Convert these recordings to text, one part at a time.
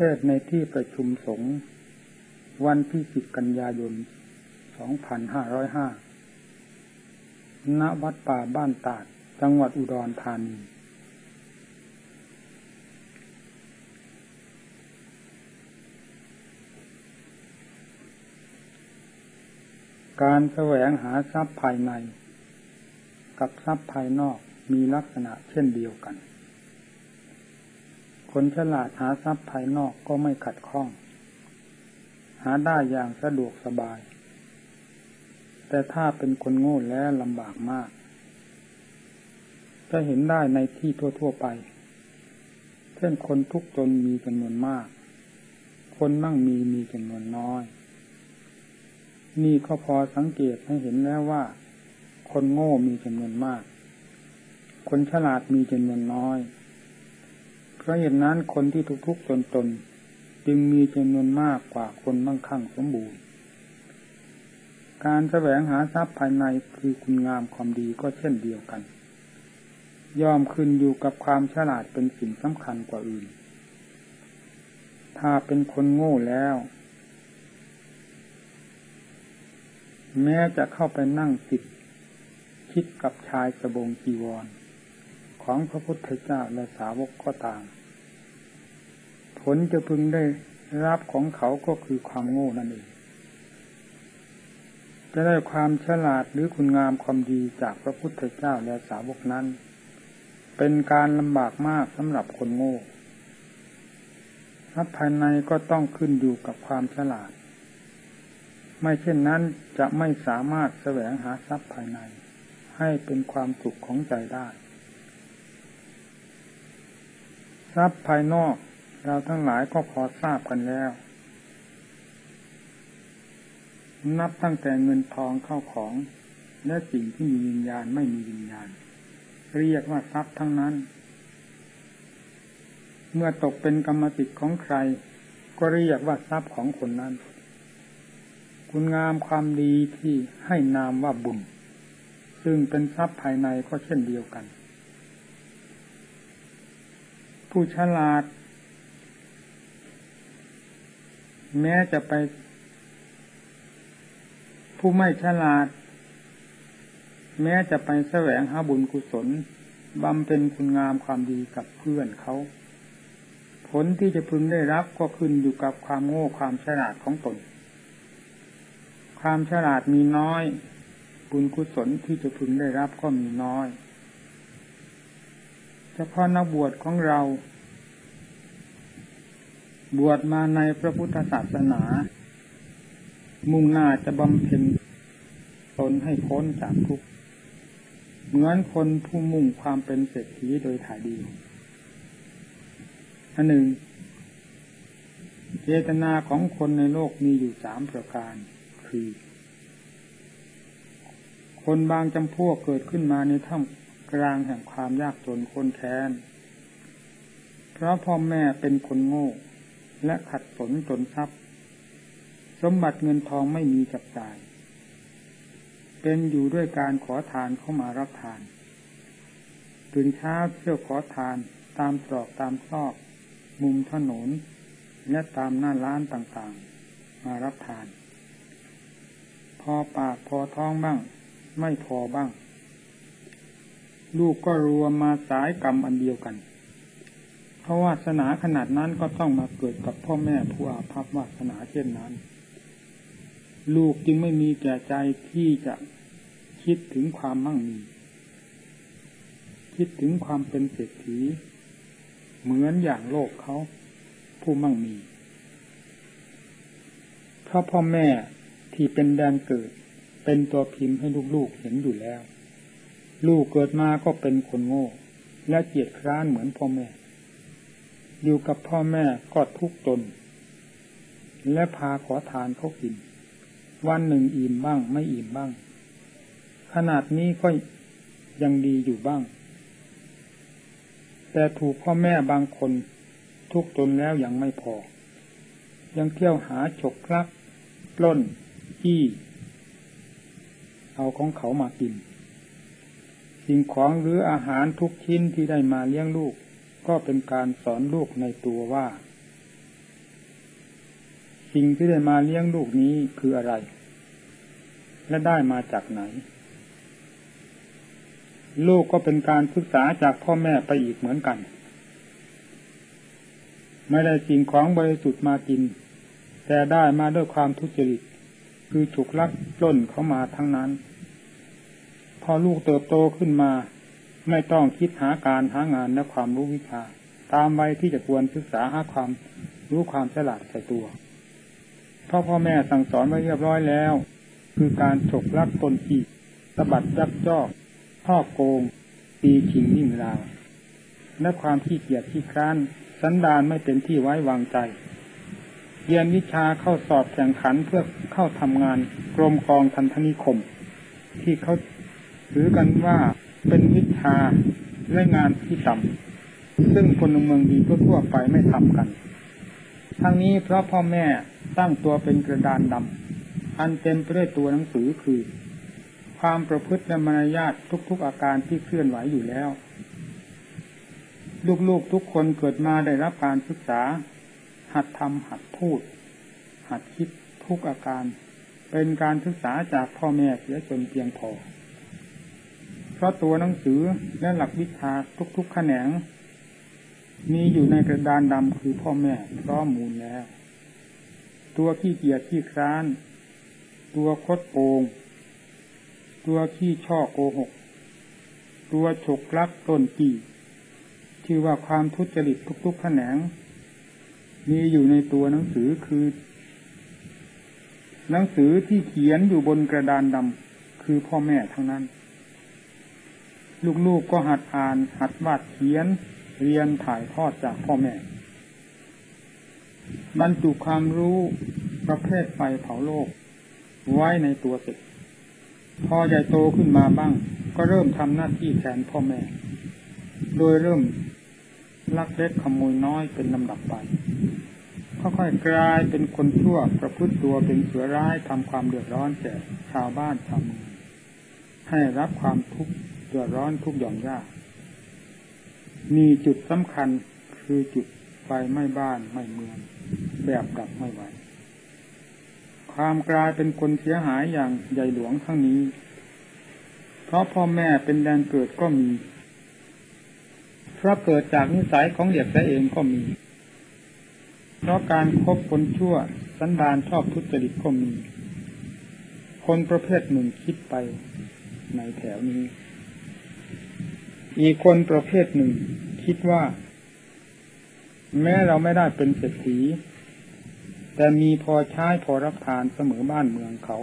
เทศในที่ประชุมสงฆ์วันที่10กันยายน 2505 ณ วัดป่าบ้านตาด จังหวัดอุดรธานี การแสวงหาทรัพย์ภายใน กับทรัพย์ภายนอกมีลักษณะเช่นเดียวกัน คนฉลาดหาทรัพย์ภายนอกก็ไม่ขัดข้อง หาได้อย่างสะดวกสบาย แต่ถ้าเป็นคนโง่แล้วลำบากมาก จะเห็นได้ในที่ทั่ว ๆ ไป เช่นคนทุกจนมีจำนวนมาก คนมั่งมีมีจำนวนน้อย นี่ก็พอสังเกตให้เห็นแล้วว่า คนโง่มีจำนวนมาก คนฉลาดมีจำนวนน้อย เพราะเหตุนั้นคนที่ทุกข์ๆจนๆจึงมีจำนวนมากกว่าคนมั่งคั่งสมบูรณ์ การแสวงหาทรัพย์ภายในคือคุณงามความดีก็เช่นเดียวกัน ยอมขึ้นอยู่กับความฉลาดเป็นสิ่งสำคัญกว่าอื่น ถ้าเป็นคนโง่แล้ว แม้จะเข้าไปนั่งติดคิดกับชายสบงจีวร ของพระพุทธเจ้าและสาวกก็ตาม ผลจะพึงได้รับของเขาก็คือความโง่นั่นเอง จะได้ความฉลาดหรือคุณงามความดีจากพระพุทธเจ้าและสาวกนั้น เป็นการลำบากมากสำหรับคนโง่ทรัพภายในก็ต้องขึ้นอยู่กับความฉลาด ไม่เช่นนั้นจะไม่สามารถแสวงหาทรัพย์ภายใน ให้เป็นความสุขของใจได้ ทรัพย์ภายนอกเราทั้งหลายก็พอทราบกันแล้ว นับตั้งแต่เงินทองเข้าของ และสิ่งที่มีวิญญาณไม่มีวิญญาณ เรียกว่าทรัพย์ทั้งนั้น เมื่อตกเป็นกรรมสิทธิ์ของใคร ก็เรียกว่าทรัพย์ของคนนั้น คุณงามความดีที่ให้นามว่าบุญ ซึ่งเป็นทรัพย์ภายในก็เช่นเดียวกัน ผู้ฉลาด แม้จะไป ผู้ไม่ฉลาด แม้จะไปแสวงหาบุญกุศลบำเพ็ญคุณงามความดีกับเพื่อนเขาผลที่จะพึงได้รับก็ขึ้นอยู่กับความโง่ความฉลาดของตน ความฉลาดมีน้อย บุญกุศลที่จะพึงได้รับก็มีน้อย เฉพาะนักบวชของเรา บวชมาในพระพุทธศาสนา มุ่งหน้าจะบำเพ็ญตนให้พ้นจากทุกข์เหมือนคนผู้มุ่งความเป็นเศรษฐีโดยถ่ายดีอันหนึ่ง เจตนาของคนในโลกมีอยู่สามประการ คือ คนบางจำพวกเกิดขึ้นมาในท่าม กลางแห่งความยากจนคนแค้น เพราะพ่อแม่เป็นคนโง่ และขัดสนจนทรัพย์ สมบัติเงินทองไม่มีจับจ่าย เป็นอยู่ด้วยการขอทานเข้ามารับทานตื่นเช้าเที่ยวขอทานตามตรอกตามซอก มุมถนน และตามหน้าร้านต่างๆ มารับทาน พอปากพอท้องบ้าง ไม่พอบ้าง ลูกก็รวมมาสายกรรมอันเดียวกัน เพราะวาสนาขนาดนั้นก็ต้องมาเกิดกับพ่อแม่ผู้อาภัพวาสนาเช่นนั้น ลูกจึงไม่มีแก่ใจที่จะคิดถึงความมั่งมี คิดถึงความเป็นเศรษฐี เหมือนอย่างโลกเขาผู้มั่งมีเพราะพ่อแม่ที่เป็นแดนเกิด เป็นตัวพิมพ์ให้ลูกๆเห็นอยู่แล้ว ลูกเกิดมาก็เป็นคนโง่ และเกียจคร้านเหมือนพ่อแม่ อยู่กับพ่อแม่ก็ทุกข์จน และพาขอทานเขากิน วันหนึ่งอิ่มบ้าง ไม่อิ่มบ้าง ขนาดนี้ก็ยังดีอยู่บ้าง แต่ถูกพ่อแม่บางคนทุกตนแล้วยังไม่พอ ยังเที่ยวหาฉกลักปล้นขี้ เอาของเขามากิน สิ่งของหรืออาหารทุกชิ้นที่ได้มาเลี้ยงลูก ก็เป็นการสอนลูกในตัวว่า สิ่งที่ได้มาเลี้ยงลูกนี้คืออะไร และได้มาจากไหน ลูกก็เป็นการศึกษาจากพ่อแม่ไปอีกเหมือนกัน ไม่ได้สิ่งของบริสุทธิ์มากิน แต่ได้มาด้วยความทุจริตคือฉุกลักล้นเข้ามาทั้งนั้น อลูกเติบโตขึ้นมา ไม่ต้องคิดหาการหางานและความรู้วิชา ตามวัยที่จะควรศึกษาหาความรู้ความฉลาดใส่ตัวพ่อพ่อแม่สั่งสอนไว้เรียบร้อยแล้ว คือการฉกลักตนอีกสะบัดยักจอกพ่อโกง ตีชิงนิ่งราวและความขี้เกียจขี้คร้าน สันดานไม่เป็นที่ไว้วางใจเรียนวิชาเข้าสอบแข่งขันเพื่อเข้าทำงานกรมกองทันธนิคม ที่เขา ถือกันว่าเป็นวิชาและงานที่ต่ำซึ่งคนเมืองดีทั่วๆไปไม่ทำกัน ทั้งนี้เพราะพ่อแม่ตั้งตัวเป็นกระดานดำอันเต็มไปด้วยตัวหนังสือคือ ความประพฤติและมารยาททุกๆอาการที่เคลื่อนไหวอยู่แล้ว ลูกๆทุกคนเกิดมาได้รับการศึกษา หัดทำหัดพูด หัดคิดทุกอาการ เป็นการศึกษาจากพ่อแม่เสียจนเพียงพอ เพราะตัวหนังสือและหลักวิชาทุกๆแขนง มีอยู่ในกระดานดำคือพ่อแม่พร้อมมูลแล้ว ตัวขี้เกียจขี้คร้าน ตัวคดโกง ตัวขี้ช่อโกหก ตัวฉกลักต้นปีชื่อว่าความทุจริตทุกๆแขนง มีอยู่ในตัวหนังสือคือ หนังสือที่เขียนอยู่บนกระดานดำคือพ่อแม่ทั้งนั้น ลูกๆกก็หัดอ่าน หัดวาดเขียน เรียนถ่ายทอดจากพ่อแม่บรรจุความรู้ประเภทไฟเผาโลก ไว้ในตัวเสร็จพอใหญ่โตขึ้นมาบ้าง ก็เริ่มทำหน้าที่แทนพ่อแม่ โดยเริ่มลักเล็กขโมยน้อยเป็นลำดับไปค่อยๆกลายเป็นคนชั่วประพฤติตัวเป็นเสือร้ายทำความเดือดร้อนแก่ชาวบ้านชาวเมืองให้รับความทุกข์ เดือดร้อนทุกหย่อมยาก มีจุดสำคัญคือจุดไฟไหม้บ้านไหม้เมือง แบบดับไม่ไหว ความกลายเป็นคนเสียหายอย่างใหญ่หลวงทั้งนี้ เพราะพ่อแม่เป็นแดนเกิดก็มี เพราะเกิดจากนิสัยของเด็กแต่เองก็มี เพราะการครบคนชั่วสันดานชอบทุจริตก็มี คนประเภทหนึ่งคิดไปในแถวนี้ อีกคนประเภทหนึ่ง คิดว่า แม้เราไม่ได้เป็นเศรษฐีแต่มีพอใช้พอรับทานเสมอบ้านเมืองเขา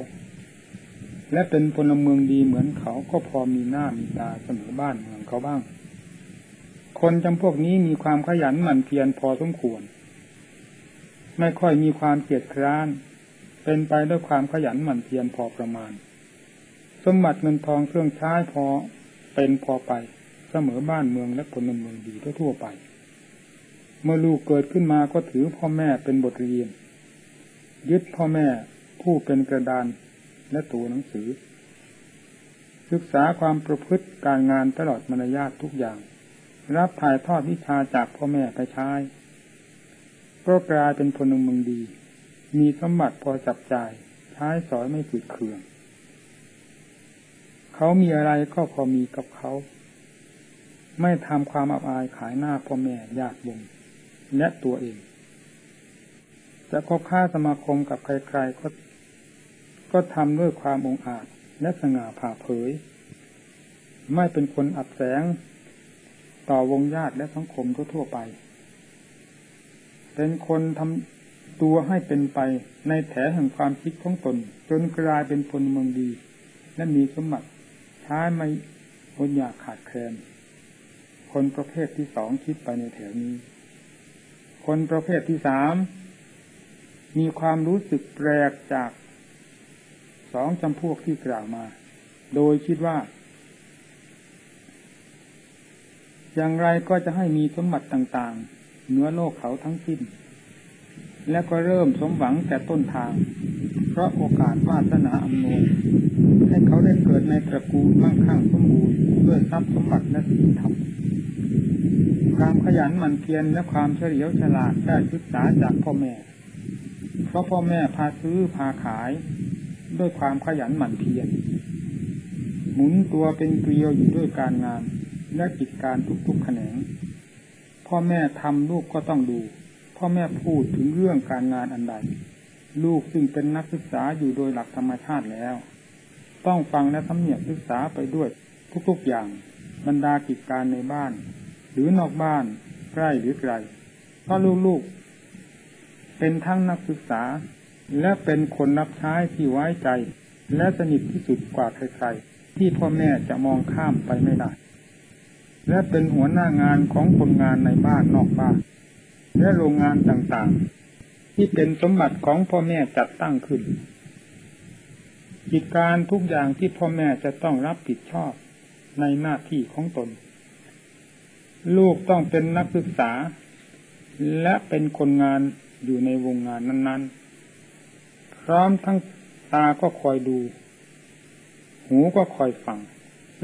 และเป็นพลเมืองดีเหมือนเขาก็พอมีหน้ามีตาเสมอบ้านเมืองเขาบ้าง คนจำพวกนี้มีความขยันหมั่นเพียรพอสมควร ไม่ค่อยมีความเกียจคร้าน เป็นไปด้วยความขยันหมั่นเพียรพอประมาณ สมบัติเงินทองเครื่องใช้พอเป็นพอไป สมอบ้านเมืองและพลเมืองดีทั่วไป เมื่อลูกเกิดขึ้นมาก็ถือพ่อแม่เป็นบทเรียน ยึดพ่อแม่ผู้เป็นกระดานและตัวหนังสือ ศึกษาความประพฤติการงานตลอดมารยาททุกอย่าง รับถ่ายทอดวิชาจากพ่อแม่ไปใช้ก็กลายเป็นพลเมืองดี มีสมบัติพอจับจ่ายใช้สอยไม่ฝืดเคือง เขามีอะไรก็พอมีกับเขา ไม่ทำความอับอายขายหน้าพ่อแม่ญาติวงและตัวเอง จะคบค้าสมาคมกับใครๆก็ก็ทำด้วยความองอาจและสง่าผ่าเผย ไม่เป็นคนอับแสง ต่อวงญาติและสังคมทั่วไป เป็นคนทำตัวให้เป็นไปในแถแห่งความคิดของตน จนกลายเป็นคนเมืองดี และมีสมบัติใช้ไม่อดอยากขาดแคลน คนประเภทที่สองคิดไปในแถวนี้ คนประเภทที่สามมีความรู้สึกแปลกจากสองจำพวกที่กล่าวมา โดยคิดว่า อย่างไรก็จะให้มีสมบัติต่างๆ เหนือโลกเขาทั้งสิ้น และก็เริ่มสมหวังแต่ต้นทาง เพราะโอกาสวาสนาอำนวยให้เขาได้เกิดในตระกูลมั่งคั่งสมบูรณ์ด้วยทรัพย์สมบัติและศีลธรรม ความขยันหมั่นเพียรและความเฉลียวฉลาดได้ศึกษาจากพ่อแม่ เพราะพ่อแม่พาซื้อพาขาย ด้วยความขยันหมั่นเพียรหมุนตัวเป็นเกลียวอยู่ด้วยการงาน และกิจการทุกๆแขนง พ่อแม่ทำลูกก็ต้องดู พ่อแม่พูดถึงเรื่องการงานอันใด ลูกซึ่งเป็นนักศึกษาอยู่โดยหลักธรรมชาติแล้ว ต้องฟังและทำเนียบศึกษาไปด้วยทุกๆอย่างบรรดากิจการในบ้าน หรือนอกบ้านใกล้หรือไกลเพราะลูกๆ เป็นทั้งนักศึกษา และเป็นคนรับใช้ที่ไว้ใจ และสนิทที่สุดกว่าใครๆ ที่พ่อแม่จะมองข้ามไปไม่ได้ และเป็นหัวหน้างานของคนงานในบ้านนอกบ้าน และโรงงานต่างๆ ที่เป็นสมบัติของพ่อแม่จัดตั้งขึ้นกิจการทุกอย่างที่พ่อแม่จะต้องรับผิดชอบในหน้าที่ของตน ลูกต้องเป็นนักศึกษา และเป็นคนงานอยู่ในวงงานนั้น ๆ พร้อมทั้งตาก็คอยดู หูก็คอยฟัง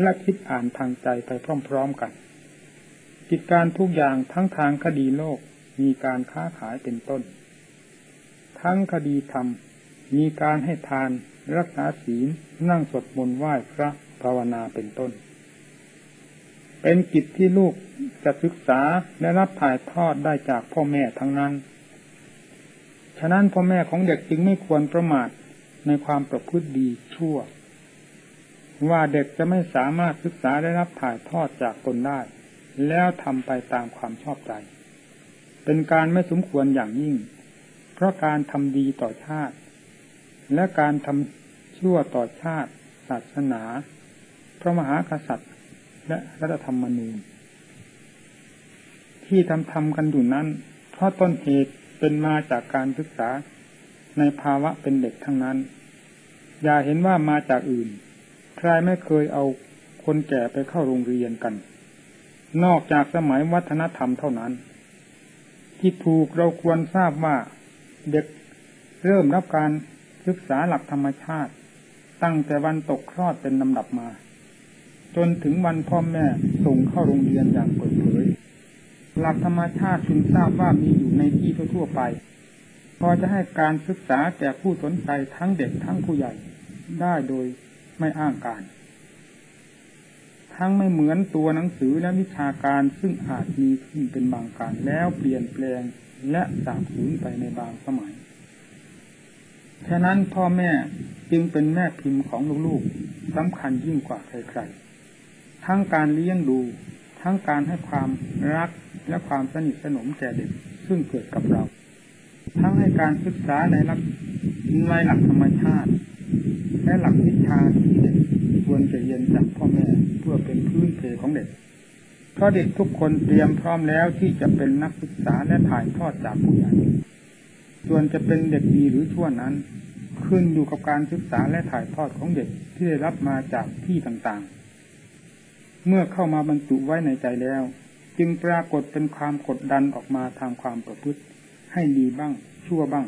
และคิดอ่านทางใจไปพร้อมๆกันกิจการทุกอย่างทั้งทางคดีโลกมีการค้าขายเป็นต้น ทั้งคดีธรรมมีการให้ทานรักษาศีลนั่งสวดมนต์ไหว้พระภาวนาเป็นต้น เป็นกิจที่ลูกจะศึกษาและรับถ่ายทอดได้จากพ่อแม่ทั้งนั้น ฉะนั้นพ่อแม่ของเด็กจึงไม่ควรประมาทในความประพฤติดีชั่ว ว่าเด็กจะไม่สามารถศึกษาได้รับถ่ายทอดจากตนได้ แล้วทำไปตามความชอบใจ เป็นการไม่สมควรอย่างยิ่ง เพราะการทำดีต่อชาติ และการทำชั่วต่อชาติ ศาสนา พระมหากษัตริย์ และรัฐธรรมนูญ ที่ทำทำกันอยู่นั้น เพราะต้นเหตุเป็นมาจากการศึกษาในภาวะเป็นเด็กทั้งนั้น อย่าเห็นว่ามาจากอื่น ใครไม่เคยเอาคนแก่ไปเข้าโรงเรียนกัน นอกจากสมัยวัฒนธรรมเท่านั้น ที่ถูกเราควรทราบว่าเด็กเริ่มรับการศึกษาหลักธรรมชาติ ตั้งแต่วันตกคลอดเป็นลำดับมา จนถึงวันพ่อแม่ส่งเข้าโรงเรียนอย่างเปิดเผย หลักธรรมชาติคุณทราบว่ามีอยู่ในที่ทั่วๆไป พอจะให้การศึกษาแก่ผู้สนใจทั้งเด็กทั้งผู้ใหญ่ได้โดยไม่อ้างการ ทั้งไม่เหมือนตัวหนังสือและวิชาการซึ่งอาจมีขึ้นเป็นบางการแล้วเปลี่ยนแปลงและสาบสูญไปในบางสมัย ฉะนั้นพ่อแม่จึงเป็นแม่พิมพ์ของลูกๆสำคัญยิ่งกว่าใครๆ ทั้งการเลี้ยงดู ทั้งการให้ความรักและความสนิทสนมแก่เด็กซึ่งเกิดกับเรา ทั้งให้การศึกษาในหลักในหลักธรรมชาติ และหลักวิชาที่เด็กควรจะเรียนจากพ่อแม่เพื่อเป็นพื้นเพของเด็กเพราะเด็กทุกคนเตรียมพร้อมแล้วที่จะเป็นนักศึกษาและถ่ายทอดจากผู้ใหญ่ส่วนจะเป็นเด็กดีหรือชั่วนั้น ขึ้นอยู่กับการศึกษาและถ่ายทอดของเด็กที่ได้รับมาจากที่ต่างๆ เมื่อเข้ามาบรรจุไว้ในใจแล้ว จึงปรากฏเป็นความกดดันออกมาทางความประพฤติ ให้ดีบ้าง ชั่วบ้าง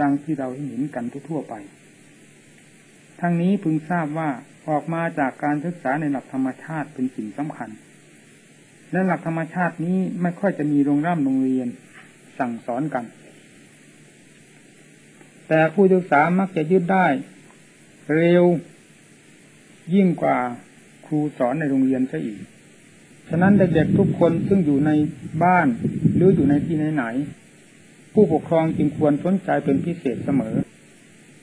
ดังที่เราเห็นกันทั่วไป ทั้งนี้พึงทราบว่าออกมาจากการศึกษาในหลักธรรมชาติเป็นสิ่งสำคัญ และหลักธรรมชาตินี้ไม่ค่อยจะมีโรงร่ำโรงเรียนสั่งสอนกัน แต่ผู้ศึกษามักจะยึดได้ เร็ว ยิ่งกว่า รูสอนในโรงเรียนซะอีก ฉะนั้นเด็กๆทุกคนซึ่งอยู่ในบ้านหรืออยู่ในที่ไหนๆผู้ปกครองจึงควรสนใจเป็นพิเศษเสมอ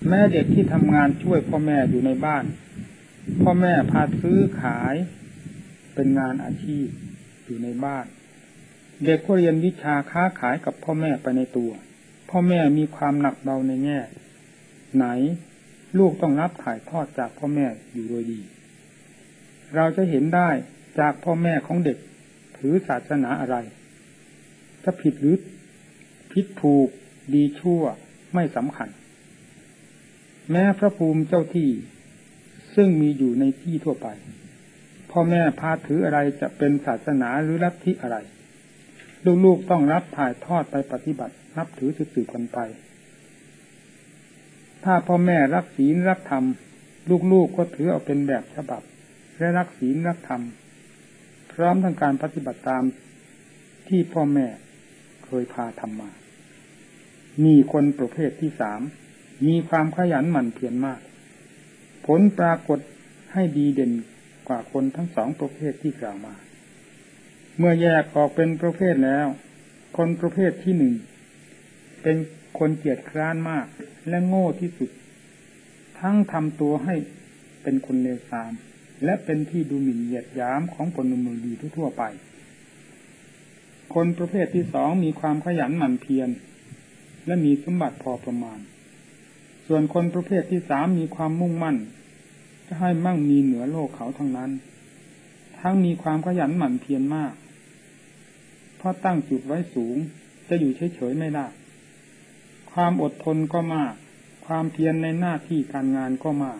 แม่เด็กที่ทำงานช่วยพ่อแม่อยู่ในบ้าน พ่อแม่พาซื้อขาย เป็นงานอาชีพอยู่ในบ้าน เด็กก็เรียนวิชาค้าขายกับพ่อแม่ไปในตัว พ่อแม่มีความหนักเบาในแง่ ไหนลูกต้องรับถ่ายทอดจากพ่อแม่อยู่โดยดี เราจะเห็นได้จากพ่อแม่ของเด็กถือศาสนาอะไร ถ้าผิดหรือผิดถูกดีชั่วไม่สำคัญ แม้พระภูมิเจ้าที่ซึ่งมีอยู่ในที่ทั่วไป พ่อแม่พาถืออะไรจะเป็นศาสนาหรือลัทธิอะไร ลูกๆต้องรับถ่ายทอดไปปฏิบัติ นับถือสืบๆกันไป ถ้าพ่อแม่รักศีลรักธรรม ลูกๆก็ถือเอาเป็นแบบฉบับ และรักศีลรักธรรม พร้อมทั้งการปฏิบัติตามที่พ่อแม่เคยพาทำมา มีคนประเภทที่สาม มีความขยันหมั่นเพียรมาก ผลปรากฏให้ดีเด่นกว่าคนทั้งสองประเภทที่กล่าวมา เมื่อแยกออกเป็นประเภทแล้ว คนประเภทที่หนึ่ง เป็นคนเกียจคร้านมาก และโง่ที่สุด ทั้งทำตัวให้เป็นคนเลวทราม และเป็นที่ดูหมิ่นเหยียดยามของผลมือดีทั่วไป คนประเภทที่สองมีความขยันหมั่นเพียรและมีสมบัติพอประมาณ ส่วนคนประเภทที่สามมีความมุ่งมั่น จะให้มั่งมีเหนือโลกเขาทั้งนั้น ทั้งมีความขยันหมั่นเพียรมาก เพราะตั้งจุดไว้สูงจะอยู่เฉยๆไม่ได้ ความอดทนก็มาก ความเพียรในหน้าที่การงานก็มาก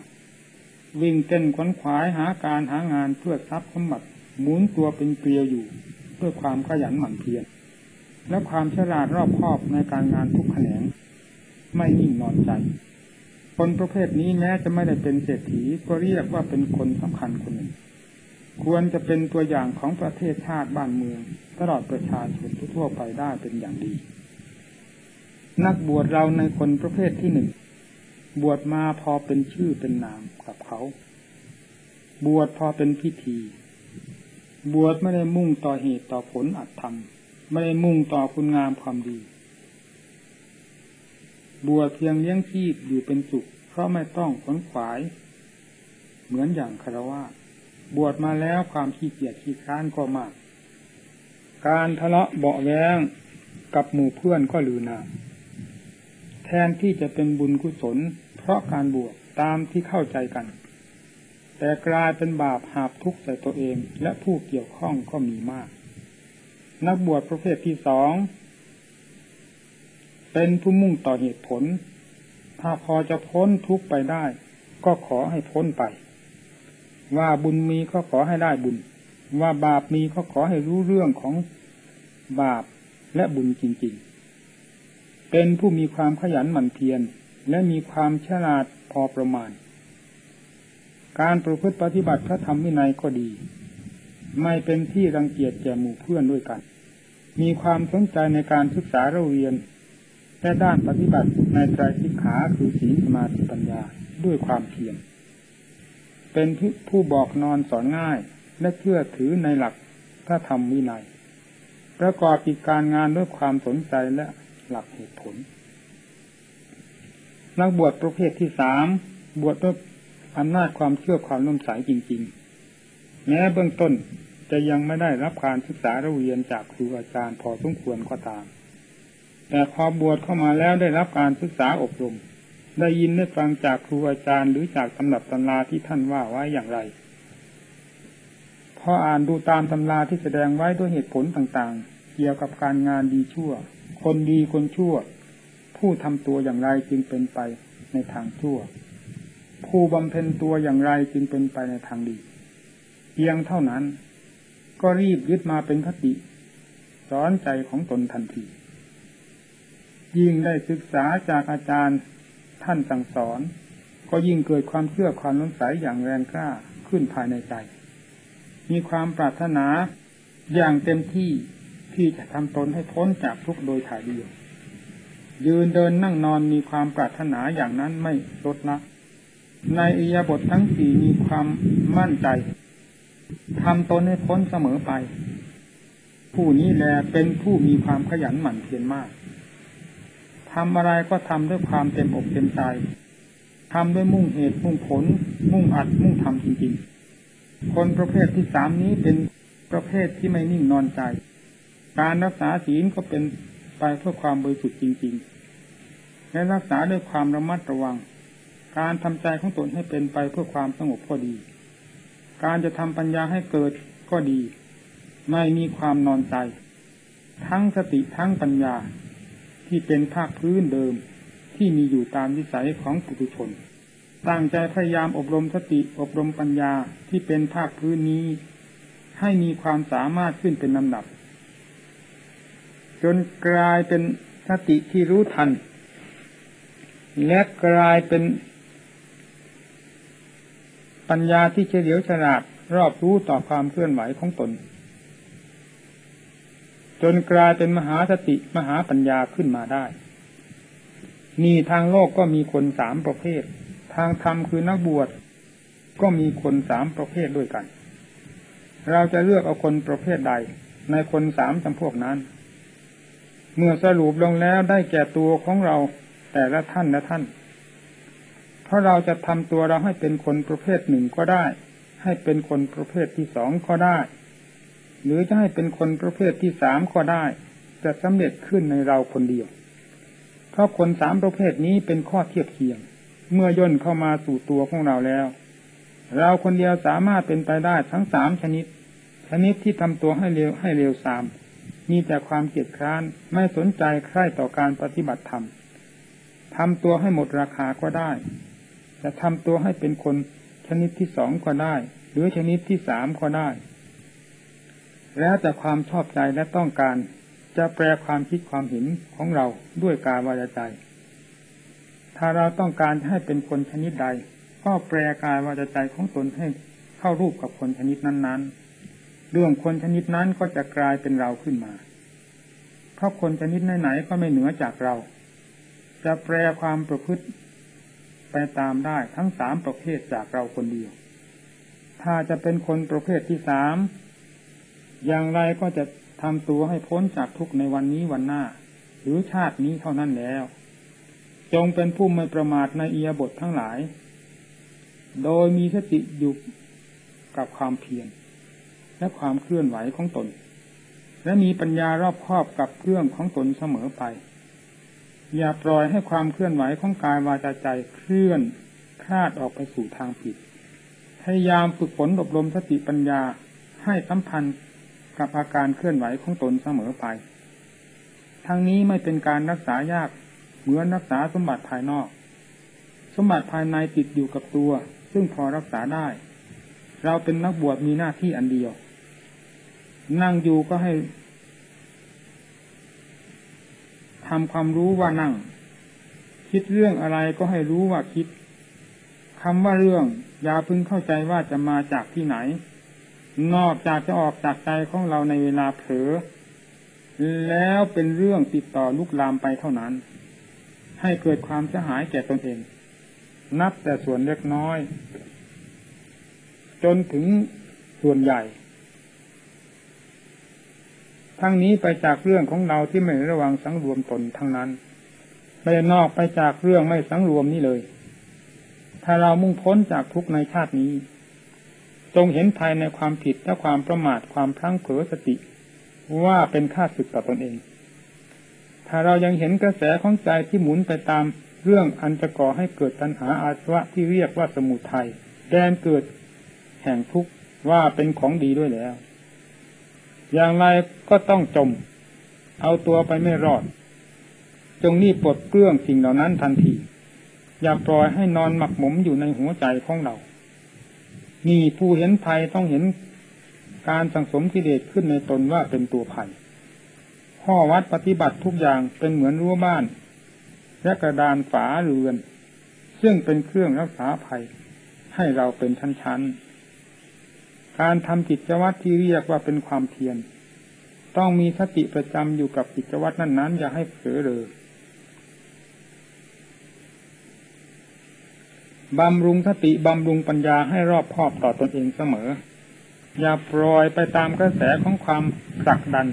วิ่งเต้นขวนขวายหาการหางานเพื่อทรัพย์สมบัติหมุนตัวเป็นเกลียวอยู่เพื่อความขยันหมั่นเพียรและความฉลาดรอบคอบในการงานทุกแขนง ไม่นิ่งนอนใจ คนประเภทนี้แม้จะไม่ได้เป็นเศรษฐีก็เรียกว่าเป็นคนสำคัญคนหนึ่ง ควรจะเป็นตัวอย่างของประเทศชาติบ้านเมือง ตลอดประชาชนทั่วไปได้เป็นอย่างดี นักบวชเราในคนประเภทที่หนึ่ง บวชมาพอเป็นชื่อเป็นนามกับเขา บวชพอเป็นพิธี บวชไม่ได้มุ่งต่อเหตุต่อผลอัตธรรม ไม่ได้มุ่งต่อคุณงามความดี บวชเพียงเลี้ยงชีพอยู่เป็นสุข เพราะไม่ต้องขนขวาย เหมือนอย่างคารวะบวชมาแล้วความขี้เกียจขี้ค้านก็มาก การทะเลาะเบาแวงกับหมู่เพื่อนก็ลือนา ทนที่จะเป็นบุญกุศล เพราะการบวชตามที่เข้าใจกัน แต่กลายเป็นบาปหาบทุกข์ใส่ตัวเองและผู้เกี่ยวข้องก็มีมาก นักบวชประเภทที่สอง เป็นผู้มุ่งต่อเหตุผล ถ้าพอจะพ้นทุกข์ไปได้ ก็ขอให้พ้นไป ว่าบุญมีก็ขอให้ได้บุญ ว่าบาปมีก็ขอให้รู้เรื่องของบาปและบุญจริง ๆ เป็นผู้มีความขยันหมั่นเพียร และมีความฉลาดพอประมาณ การประพฤติปฏิบัติพระธรรมวินัยก็ดี ไม่เป็นที่รังเกียจแก่หมู่เพื่อนด้วยกัน มีความสนใจในการศึกษาเราเรียนและด้านปฏิบัติในใจสิกขาคือศีลสมาธิปัญญาด้วยความเพียรเป็นผู้บอกนอนสอนง่ายและเชื่อถือในหลักพระธรรมวินัยประกอบกิจการงานด้วยความสนใจและ หลักเหตุผล นักบวชประเภทที่สามบวชด้วยอำนาจความเชื่อความน้มใสจริง ๆ แม้เบื้องต้นจะยังไม่ได้รับการศึกษาเรียนจากครูอาจารย์พอสมควรก็ตาม แต่พอบวชเข้ามาแล้วได้รับการศึกษาอบรม ได้ยินได้ฟังจากครูอาจารย์หรือจากตำรับตำราที่ท่านว่าไว้อย่างไร พออ่านดูตามตำราที่แสดงไว้ด้วยเหตุผลต่างๆ เกี่ยวกับการงานดีชั่ว คนดีคนชั่ว ผู้ทำตัวอย่างไรจึงเป็นไปในทางชั่ว ผู้บำเพ็ญตัวอย่างไรจึงเป็นไปในทางดีเพียงเท่านั้น ก็รีบยึดมาเป็นคติสอนใจของตนทันที ยิ่งได้ศึกษาจากอาจารย์ท่านสั่งสอน ก็ยิ่งเกิดความเชื่อความน้มใสอย่างแรงกล้าขึ้นภายในใจ มีความปรารถนาอย่างเต็มที่ ที่จะทำตนให้พ้นจากทุกโดยถ่ายเดียวยืนเดินนั่งนอนมีความปรารถนาอย่างนั้นไม่ลดละในอิยาบททั้งสี่มีความมั่นใจทำตนให้พ้นเสมอไป ผู้นี้แหละเป็นผู้มีความขยันหมั่นเพียรมากทำอะไรก็ทำด้วยความเต็มอกเต็มใจทำด้วยมุ่งเหตุมุ่งผล มุ่งอัดมุ่งทำจริงๆ คนประเภทที่สามนี้เป็นประเภทที่ไม่นิ่งนอนใจ การรักษาศีลก็เป็นไปเพื่อความบริสุทธิ์จริง ๆ และรักษาด้วยความระมัดระวัง การทำใจของตนให้เป็นไปเพื่อความสงบพอดี การจะทำปัญญาให้เกิดก็ดี ไม่มีความนอนใจ ทั้งสติทั้งปัญญาที่เป็นภาคพื้นเดิมที่มีอยู่ตามวิสัยของปุถุชนตั้งใจพยายามอบรมสติอบรมปัญญาที่เป็นภาคพื้นนี้ ให้มีความสามารถขึ้นเป็นลำดับ จนกลายเป็นสติที่รู้ทัน และกลายเป็น ปัญญาที่เฉลียวฉลาดรอบรู้ต่อความเคลื่อนไหวของตน จนกลายเป็นมหาสติมหาปัญญาขึ้นมาได้ นี่ทางโลกก็มีคนสามประเภท ทางธรรมคือนักบวชก็มีคนสามประเภทด้วยกัน เราจะเลือกเอาคนประเภทใด ในคนสามจำพวกนั้น เมื่อสรุปลงแล้วได้แก่ตัวของเราแต่ละท่านละท่าน เพราะเราจะทำตัวเราให้เป็นคนประเภทหนึ่งก็ได้ ให้เป็นคนประเภทที่สองก็ได้ หรือจะให้เป็นคนประเภทที่สามก็ได้ จะสำเร็จขึ้นในเราคนเดียว เพราะคนสามประเภทนี้เป็นข้อเทียบเคียง เมื่อย่นเข้ามาสู่ตัวของเราแล้ว เราคนเดียวสามารถเป็นไปได้ทั้งสามชนิด ชนิดที่ทำตัวให้เร็วให้เร็วสาม มีแต่ความเกียจคร้านไม่สนใจใคร่ต่อการปฏิบัติธรรมทำตัวให้หมดราคาก็ได้จะทำตัวให้เป็นคนชนิดที่สองก็ได้ หรือชนิดที่สามก็ได้ แล้วแต่ความชอบใจและต้องการ จะแปลความคิดความเห็นของเราด้วยกายวาจาใจ ถ้าเราต้องการให้เป็นคนชนิดใด ก็แปลกายวาจาใจของตนให้เข้ารูปกับคนชนิดนั้น ๆ เรื่องคนชนิดนั้นก็จะกลายเป็นเราขึ้นมา เพราะคนชนิดไหนๆก็ไม่เหนือจากเรา จะแปลความประพฤติไปตามได้ทั้งสามประเภทจากเราคนเดียว ถ้าจะเป็นคนประเภทที่สาม อย่างไรก็จะทำตัวให้พ้นจากทุกในวันนี้วันหน้า หรือชาตินี้เท่านั้นแล้ว จงเป็นผู้ไม่ประมาทในเอียบททั้งหลาย โดยมีสติอยู่กับความเพียร และความเคลื่อนไหวของตน และมีปัญญารอบครอบกับเรื่องของตนเสมอไป อย่าปล่อยให้ความเคลื่อนไหวของกายวาจาใจเคลื่อนคลาดออกไปสู่ทางผิด พยายามฝึกฝนอบรมสติปัญญาให้สัมพันธ์กับอาการเคลื่อนไหวของตนเสมอไป ทั้งนี้ไม่เป็นการรักษายากเหมือนรักษาสมบัติภายนอก สมบัติภายในติดอยู่กับตัว ซึ่งพอรักษาได้ เราเป็นนักบวชมีหน้าที่อันเดียว นั่งอยู่ก็ให้ทำความรู้ว่านั่ง คิดเรื่องอะไรก็ให้รู้ว่าคิดคำว่าเรื่องอย่าพึงเข้าใจว่าจะมาจากที่ไหน นอกจากจะออกจากใจของเราในเวลาเผลอแล้วเป็นเรื่องติดต่อลุกลามไปเท่านั้น ให้เกิดความเสียหายแก่ตนเอง นับแต่ส่วนเล็กน้อย จนถึงส่วนใหญ่ ทั้งนี้ไปจากเรื่องของเราที่ไม่ระวังสังรวมตนทั้งนั้น ไม่นอกไปจากเรื่องไม่สังรวมนี้เลย ถ้าเรามุ่งพ้นจากทุกในชาตินี้ จงเห็นภายในความผิดและความประมาทความพลั้งเผลอสติ ว่าเป็นค่าศึกต่อตนเอง ถ้าเรายังเห็นกระแสของใจที่หมุนไปตามเรื่องอันจะก่อให้เกิดตัณหาอาสวะที่เรียกว่าสมุทัยแดนเกิดแห่งทุกข์ว่าเป็นของดีด้วยแล้ว อย่างไรก็ต้องจม เอาตัวไปไม่รอด จงนี่ปลดเปลื้องสิ่งเหล่านั้นทันที อย่าปล่อยให้นอนหมักหมมอยู่ในหัวใจของเรามีผู้เห็นภัยต้องเห็นการสังสมกิเลสขึ้นในตนว่าเป็นตัวภัยข้อวัดปฏิบัติทุกอย่างเป็นเหมือนรั้วบ้านและกระดานฝาเรือน ซึ่งเป็นเครื่องรักษาภัยให้เราเป็นชั้นๆ การทำกิจวัตรที่เรียกว่าเป็นความเพียรต้องมีสติประจำอยู่กับกิจวัตรนั้นๆ อย่าให้เผลอเลยบำรุงสติบำรุงปัญญาให้รอบคอบต่อตอนเองเสมอ อย่าปล่อยไปตามกระแสของความผลักดัน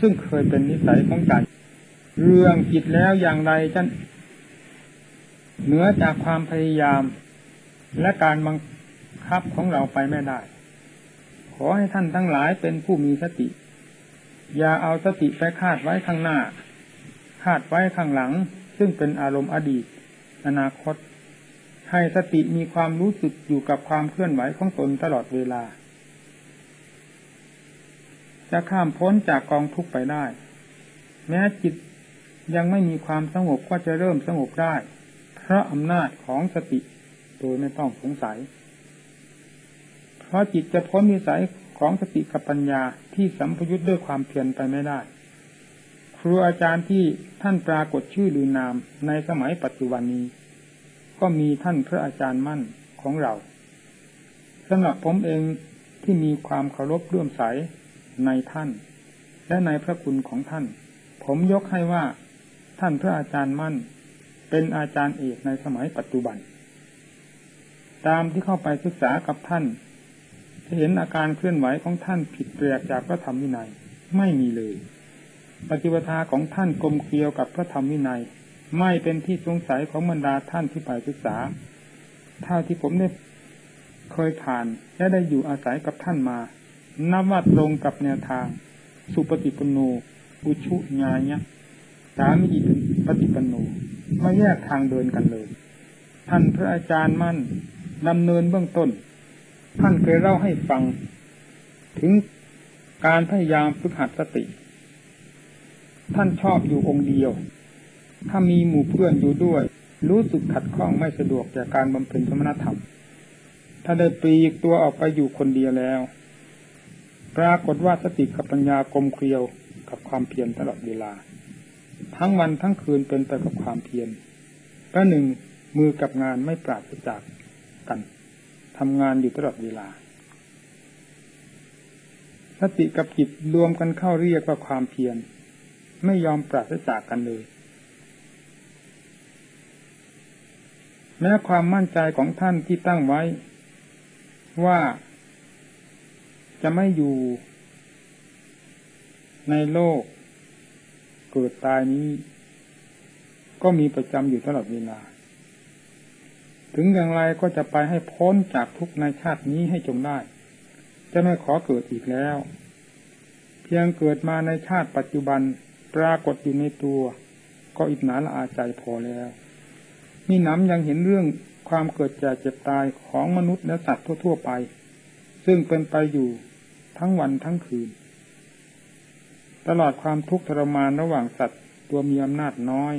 ซึ่งเคยเป็นนิสัยของใจเรื่องจิตแล้วอย่างไรจันเหนือจากความพยายาม และการบังคับของเราไปไม่ได้ อให้ท่านทั้งหลายเป็นผู้มีสติ อย่าเอาสติไปคาดไว้ข้างหน้า คาดไว้ข้างหลัง ซึ่งเป็นอารมณ์อดีต อนาคต ให้สติมีความรู้สึกอยู่กับความเคลื่อนไหวของตนตลอดเวลา จะข้ามพ้นจากกองทุกข์ไปได้ แม้จิตยังไม่มีความสงบก็จะเริ่มสงบได้ เพราะอำนาจของสติโดยไม่ต้องสงสัย เพราะจิตจะพ้นนิสัยของสติกับปัญญาที่สัมพยุตด้วยความเพียรไปไม่ได้ ครูอาจารย์ที่ท่านปรากฏชื่อหรือนามในสมัยปัจจุบันนี้ ก็มีท่านพระอาจารย์มั่นของเราสำหรับผมเองที่มีความเคารพเลื่อมใสในท่าน และในพระคุณของท่าน ผมยกให้ว่าท่านพระอาจารย์มั่น เป็นอาจารย์เอกในสมัยปัจจุบัน ตามที่เข้าไปศึกษากับท่าน เห็นอาการเคลื่อนไหวของท่านผิดแปลกจากพระธรรมวินัยไม่มีเลย ปฏิปทาของท่านกลมเกลียวกับพระธรรมวินัย ไม่เป็นที่สงสัยของบรรดาท่านที่ไปศึกษา เท่าที่ผมได้เคยผ่านและได้อยู่อาศัยกับท่านมา นับว่าตรงกับแนวทาง สุปฏิปโนอุชุญาญะสามีปฏิปโนไม่แยกทางเดินกันเลย ท่านพระอาจารย์มั่นดำเนินเบื้องต้น ท่านเคยเล่าให้ฟัง ถึงการพยายามฝึกหัดสติ ท่านชอบอยู่องค์เดียว ถ้ามีหมู่เพื่อนอยู่ด้วย รู้สึกขัดข้องไม่สะดวกแก่การบำเพ็ญสมณธรรม ถ้าได้ปลีกตัวออกไปอยู่คนเดียวแล้ว ปรากฏว่าสติกับปัญญากลมเกลียวกับความเพียรตลอดเวลา ทั้งวันทั้งคืนเป็นไปกับความเพียรประหนึ่งมือกับงานไม่ปราศจาก ทำงานอยู่ตลอดเวลา สติกับจิตรวมกันเข้าเรียกว่าความเพียรไม่ยอมปราศจากกันเลย แม้ความมั่นใจของท่านที่ตั้งไว้ ว่าจะไม่อยู่ในโลก เกิดตายนี้ ก็มีประจำอยู่ตลอดเวลา ถึงอย่างไรก็จะไปให้พ้นจากทุกในชาตินี้ให้จงได้ จะไม่ขอเกิดอีกแล้ว เพียงเกิดมาในชาติปัจจุบันปรากฏอยู่ในตัว ก็อิจนาละอาใจพอแล้ว มีน้ำยังเห็นเรื่องความเกิดแก่เจ็บตายของมนุษย์และสัตว์ทั่วๆไป ซึ่งเป็นไปอยู่ทั้งวันทั้งคืน ตลอดความทุกข์ทรมานระหว่างสัตว์ ตัวมีอำนาจน้อย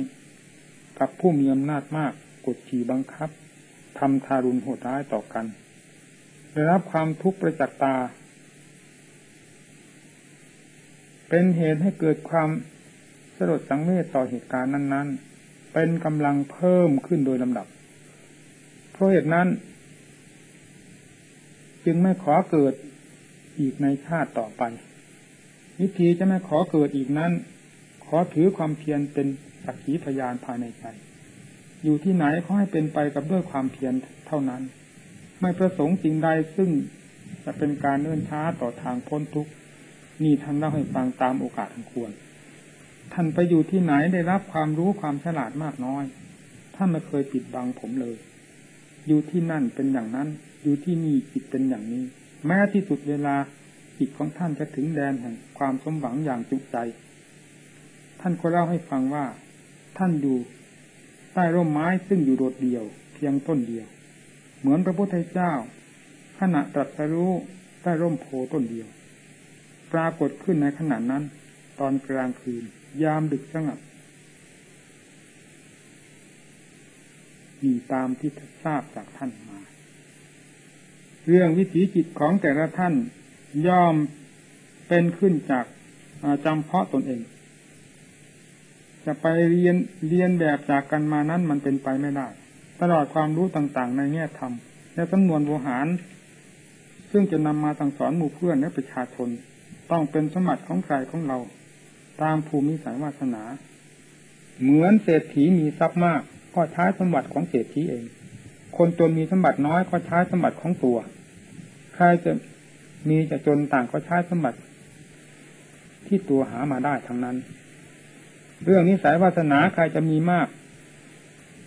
กับผู้มีอำนาจมากกดขี่บังคับ ทำทารุณโหดร้ายต่อกัน ได้รับความทุกข์ประจักษ์ตา เป็นเหตุให้เกิดความสลดสังเวชต่อเหตุการณ์นั้น ๆ เป็นกำลังเพิ่มขึ้นโดยลำดับ เพราะเหตุนั้น จึงไม่ขอเกิดอีกในชาติต่อไป วิธีจะไม่ขอเกิดอีกนั้น ขอถือความเพียรเป็นสักขีพยานภายในใจ อยู่ที่ไหนขอให้เป็นไปกับด้วยความเพียรเท่านั้น ไม่ประสงค์สิ่งใดซึ่งจะเป็นการเนื่นช้าต่อทางพ้นทุกข์นี่ท่านเล่าให้ฟังตามโอกาสทั้งควร ท่านไปอยู่ที่ไหนได้รับความรู้ความฉลาดมากน้อย ท่านไม่เคยปิดบังผมเลย อยู่ที่นั่นเป็นอย่างนั้น อยู่ที่นี่จิตเป็นอย่างนี้ แม้ที่สุดเวลาจิตของท่านจะถึงแดนแห่งความสมหวังอย่างจุใจ ท่านก็เล่าให้ฟังว่า ท่านอยู่ ใต้ร่มไม้ซึ่งอยู่โดดเดี่ยว เพียงต้นเดียว เหมือนพระพุทธเจ้า ขณะตรัสรู้ใต้ร่มโพต้นเดียว ปรากฏขึ้นในขณะนั้น ตอนกลางคืน ยามดึกสงับมีตามที่ทราบจากท่านมา เรื่องวิถีจิตของแต่ละท่านย่อมเป็นขึ้นจากจำเพาะตนเอง จะไปเรียนเรียนแบบจากกันมานั้นมันเป็นไปไม่ได้ ตลอดความรู้ต่างๆ ในแง่ธรรมและจำนวนโวหาร ซึ่งจะนำมาสั่งสอนหมู่เพื่อนและประชาชน ต้องเป็นสมบัติของใครของเรา ตามภูมิสายวาสนา เหมือนเศรษฐีมีทรัพย์มาก ก็ใช้สมบัติของเศรษฐีเอง คนจนมีสมบัติน้อยก็ใช้สมบัติของตัว ใครจะมีจะจนต่างก็ใช้สมบัติ ที่ตัวหามาได้ทั้งนั้น เรื่องนิสัยวาสนาใครจะมีมาก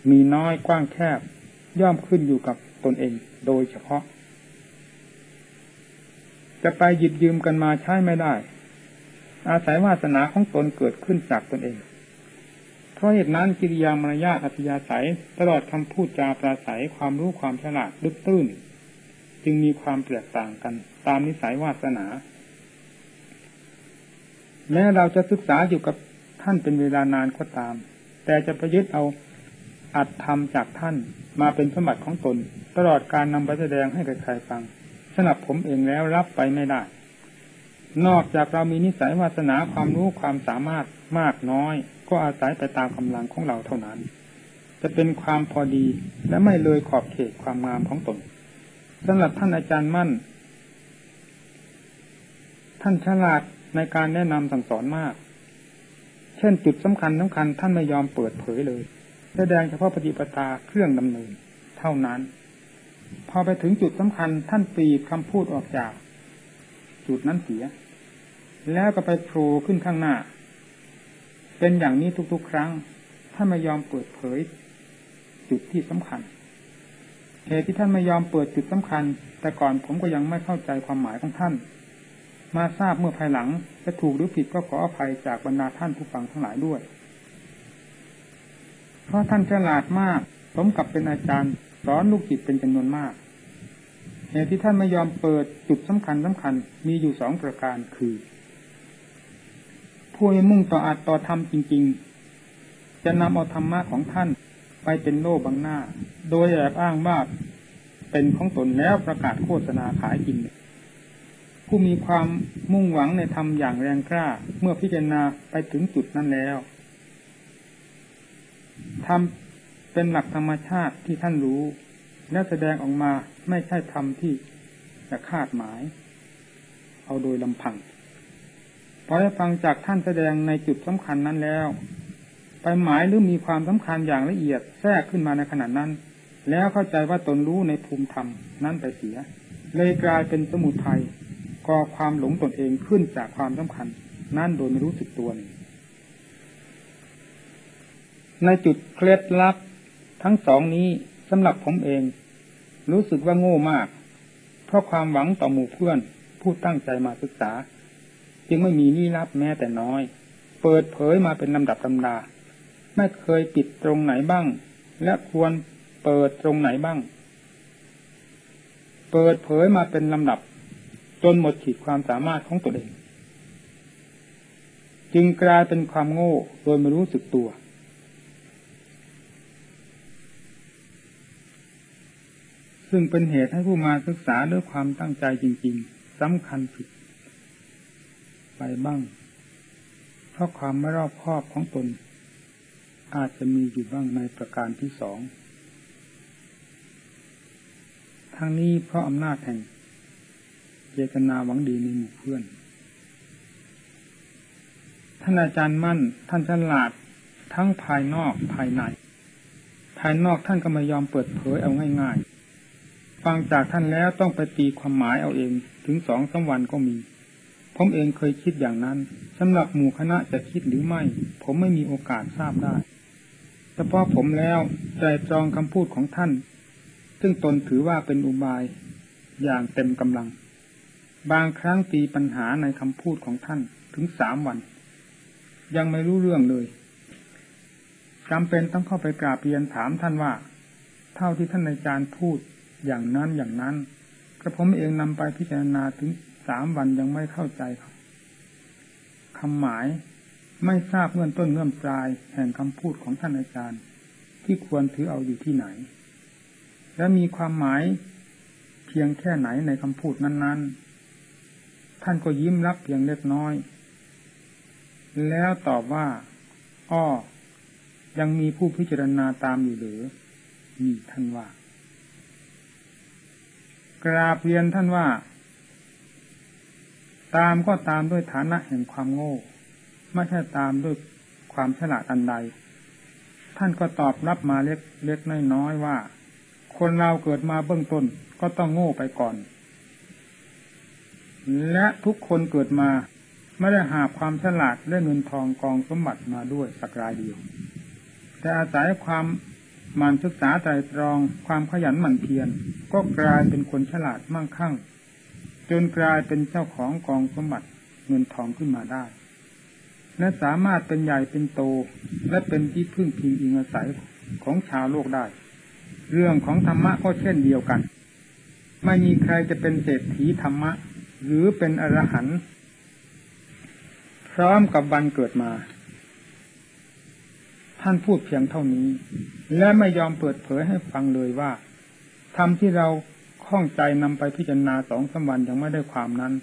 มีน้อยกว้างแคบ ย่อมขึ้นอยู่กับตนเองโดยเฉพาะ จะไปหยิบยืมกันมาใช้ไม่ได้ อาศัยวาสนาของตนเกิดขึ้นจากตนเอง เพราะเหตุนั้นกิริยามารยาทอัธยาศัย ตลอดคำพูดจาปราศัยความรู้ความฉลาดลึกตื้น จึงมีความแตกต่างกัน ตามนิสัยวาสนา แม้เราจะศึกษาอยู่กับ ท่านเป็นเวลานานก็ตาม แต่จะประยุทธ์เอาอัดทำจากท่านมาเป็นสมบัติของตน ตลอดการนำไปแสดงให้ใครๆฟังสนับผมเองแล้วรับไปไม่ได้ นอกจากเรามีนิสัยวาสนาความรู้ความสามารถมากน้อย ก็อาศัยไปตามกำลังของเราเท่านั้น จะเป็นความพอดีและไม่เลยขอบเขตความงามของตนสำหรับท่านอาจารย์มั่น ท่านฉลาดในการแนะนำสั่งสอนมาก เช่นจุดสำคัญสำคัญท่านไม่ยอมเปิดเผยเลย แสดงเฉพาะปฏิปทาเครื่องดำเนิน เท่านั้น พอไปถึงจุดสำคัญท่านปีคำพูดออกจาก จุดนั้นเสีย แล้วก็ไปโผล่ขึ้นข้างหน้า เป็นอย่างนี้ทุกๆ ครั้งถ้านไม่ยอมเปิดเผย จุดที่สำคัญเหตุที่ท่านไม่ยอมเปิดจุดสำคัญ แต่ก่อนผมก็ยังไม่เข้าใจความหมายของท่าน มาทราบเมื่อภายหลังจะถูกหรือผิดก็ขออภัยจากบรรดาท่านผู้ฟังทั้งหลายด้วย เพราะท่านฉลาดมากสมกับเป็นอาจารย์สอนลูกจิตเป็นจำนวนมากเหตุที่ท่านไม่ยอมเปิดจุดสำคัญสำคัญมีอยู่สองประการคือ ผู้มุ่งต่ออาจต่อธรรมจริง ๆ จะนำเอาธรรมะของท่านไปเป็นโล่บังหน้า โดยแอบอ้างว่าเป็นของตนแล้วประกาศโฆษณาขายกิน ผู้มีความมุ่งหวังในธรรมอย่างแรงกล้า เมื่อพิจารณาไปถึงจุดนั้นแล้วทำเป็นหลักธรรมชาติที่ท่านรู้ และแสดงออกมาไม่ใช่ธรรมที่จะคาดหมาย เอาโดยลำพังพอได้ฟังจากท่านแสดงในจุดสำคัญนั้นแล้ว ไปหมายหรือมีความสำคัญอย่างละเอียดแทรกขึ้นมาในขณะนั้น แล้วเข้าใจว่าตนรู้ในภูมิธรรมนั้นไปเสีย เลยกลายเป็นสมุทัย ก่อความหลงตนเองขึ้นจากความสำคัญ นั่นโดยไม่รู้สึกตัวนี่ในจุดเคล็ดลับทั้งสองนี้สำหรับผมเอง รู้สึกว่าโง่มาก เพราะความหวังต่อหมู่เพื่อนผู้ตั้งใจมาศึกษา จึงไม่มีนี่ลับแม้แต่น้อย เปิดเผยมาเป็นลำดับลำดาไม่เคยปิดตรงไหนบ้าง และควรเปิดตรงไหนบ้าง เปิดเผยมาเป็นลำดับ จนหมดขีดความสามารถของตัวเอง จึงกลายเป็นความโง่โดยไม่รู้สึกตัว ซึ่งเป็นเหตุให้ผู้มาศึกษาด้วยความตั้งใจจริง ๆสำคัญผิด ไปบ้าง เพราะความไม่รอบคอบของตน อาจจะมีอยู่บ้างในประการที่สองทั้งนี้เพราะอำนาจแห่ง เจตนาหวังดีในหมู่เพื่อน ท่านอาจารย์มั่น ท่านฉลาดทั้งภายนอกภายใน ภายนอกท่านก็ไม่ยอมเปิดเผยเอาง่ายๆ ฟังจากท่านแล้วต้องไปตีความหมายเอาเองถึงสองสาวันก็มีผมเองเคยคิดอย่างนั้นสำหรับหมู่คณะจะคิดหรือไม่ ผมไม่มีโอกาสทราบได้เฉพาะผมแล้วใจจองคำพูดของท่าน ซึ่งตนถือว่าเป็นอุบายอย่างเต็มกำลัง บางครั้งตีปัญหาในคำพูดของท่านถึงสามวัน ยังไม่รู้เรื่องเลยจำเป็นต้องเข้าไปกราบเรียนถามท่านว่า เท่าที่ท่านอาจารย์พูดอย่างนั้นอย่างนั้นกระผมเองนำไปพิจารณาถึงสามวันยังไม่เข้าใจคำหมายไม่ทราบเงื่อนต้นเงื่อนปลายแห่งคำพูดของท่านอาจารย์ ที่ควรถือเอาอยู่ที่ไหน และมีความหมายเพียงแค่ไหนในคำพูดนั้น ๆ ท่านก็ยิ้มรับเพียงเล็กน้อย แล้วตอบว่า อ้อ ยังมีผู้พิจารณาตามอยู่หรือมีท่านว่า กราบเรียนท่านว่า ตามก็ตามด้วยฐานะแห่งความโง่ ไม่ใช่ตามด้วยความฉลาดอันใด ท่านก็ตอบรับมาเล็กเล็กน้อยว่า คนเราเกิดมาเบื้องต้นก็ต้องโง่ไปก่อน และทุกคนเกิดมาไม่ได้หาความฉลาดและเงินทองกองสมบัติมาด้วยสักรายเดียว แต่อาศัยความมันศึกษาใจตรองความขยันหมั่นเพียรก็กลายเป็นคนฉลาดมั่งคั่ง จนกลายเป็นเจ้าของกองสมบัติเงินทองขึ้นมาได้ และสามารถเป็นใหญ่เป็นโต และเป็นที่พึ่งพิงอิงอาศัยของชาวโลกได้ เรื่องของธรรมะก็เช่นเดียวกัน ไม่มีใครจะเป็นเศรษฐีธรรมะ หรือเป็นอรหันต์พร้อมกับวันเกิดมา ท่านพูดเพียงเท่านี้ และไม่ยอมเปิดเผยให้ฟังเลยว่าธรรมที่เราข้องใจนำไปพิจารณาสองสาวันยังไม่ได้ความนั้น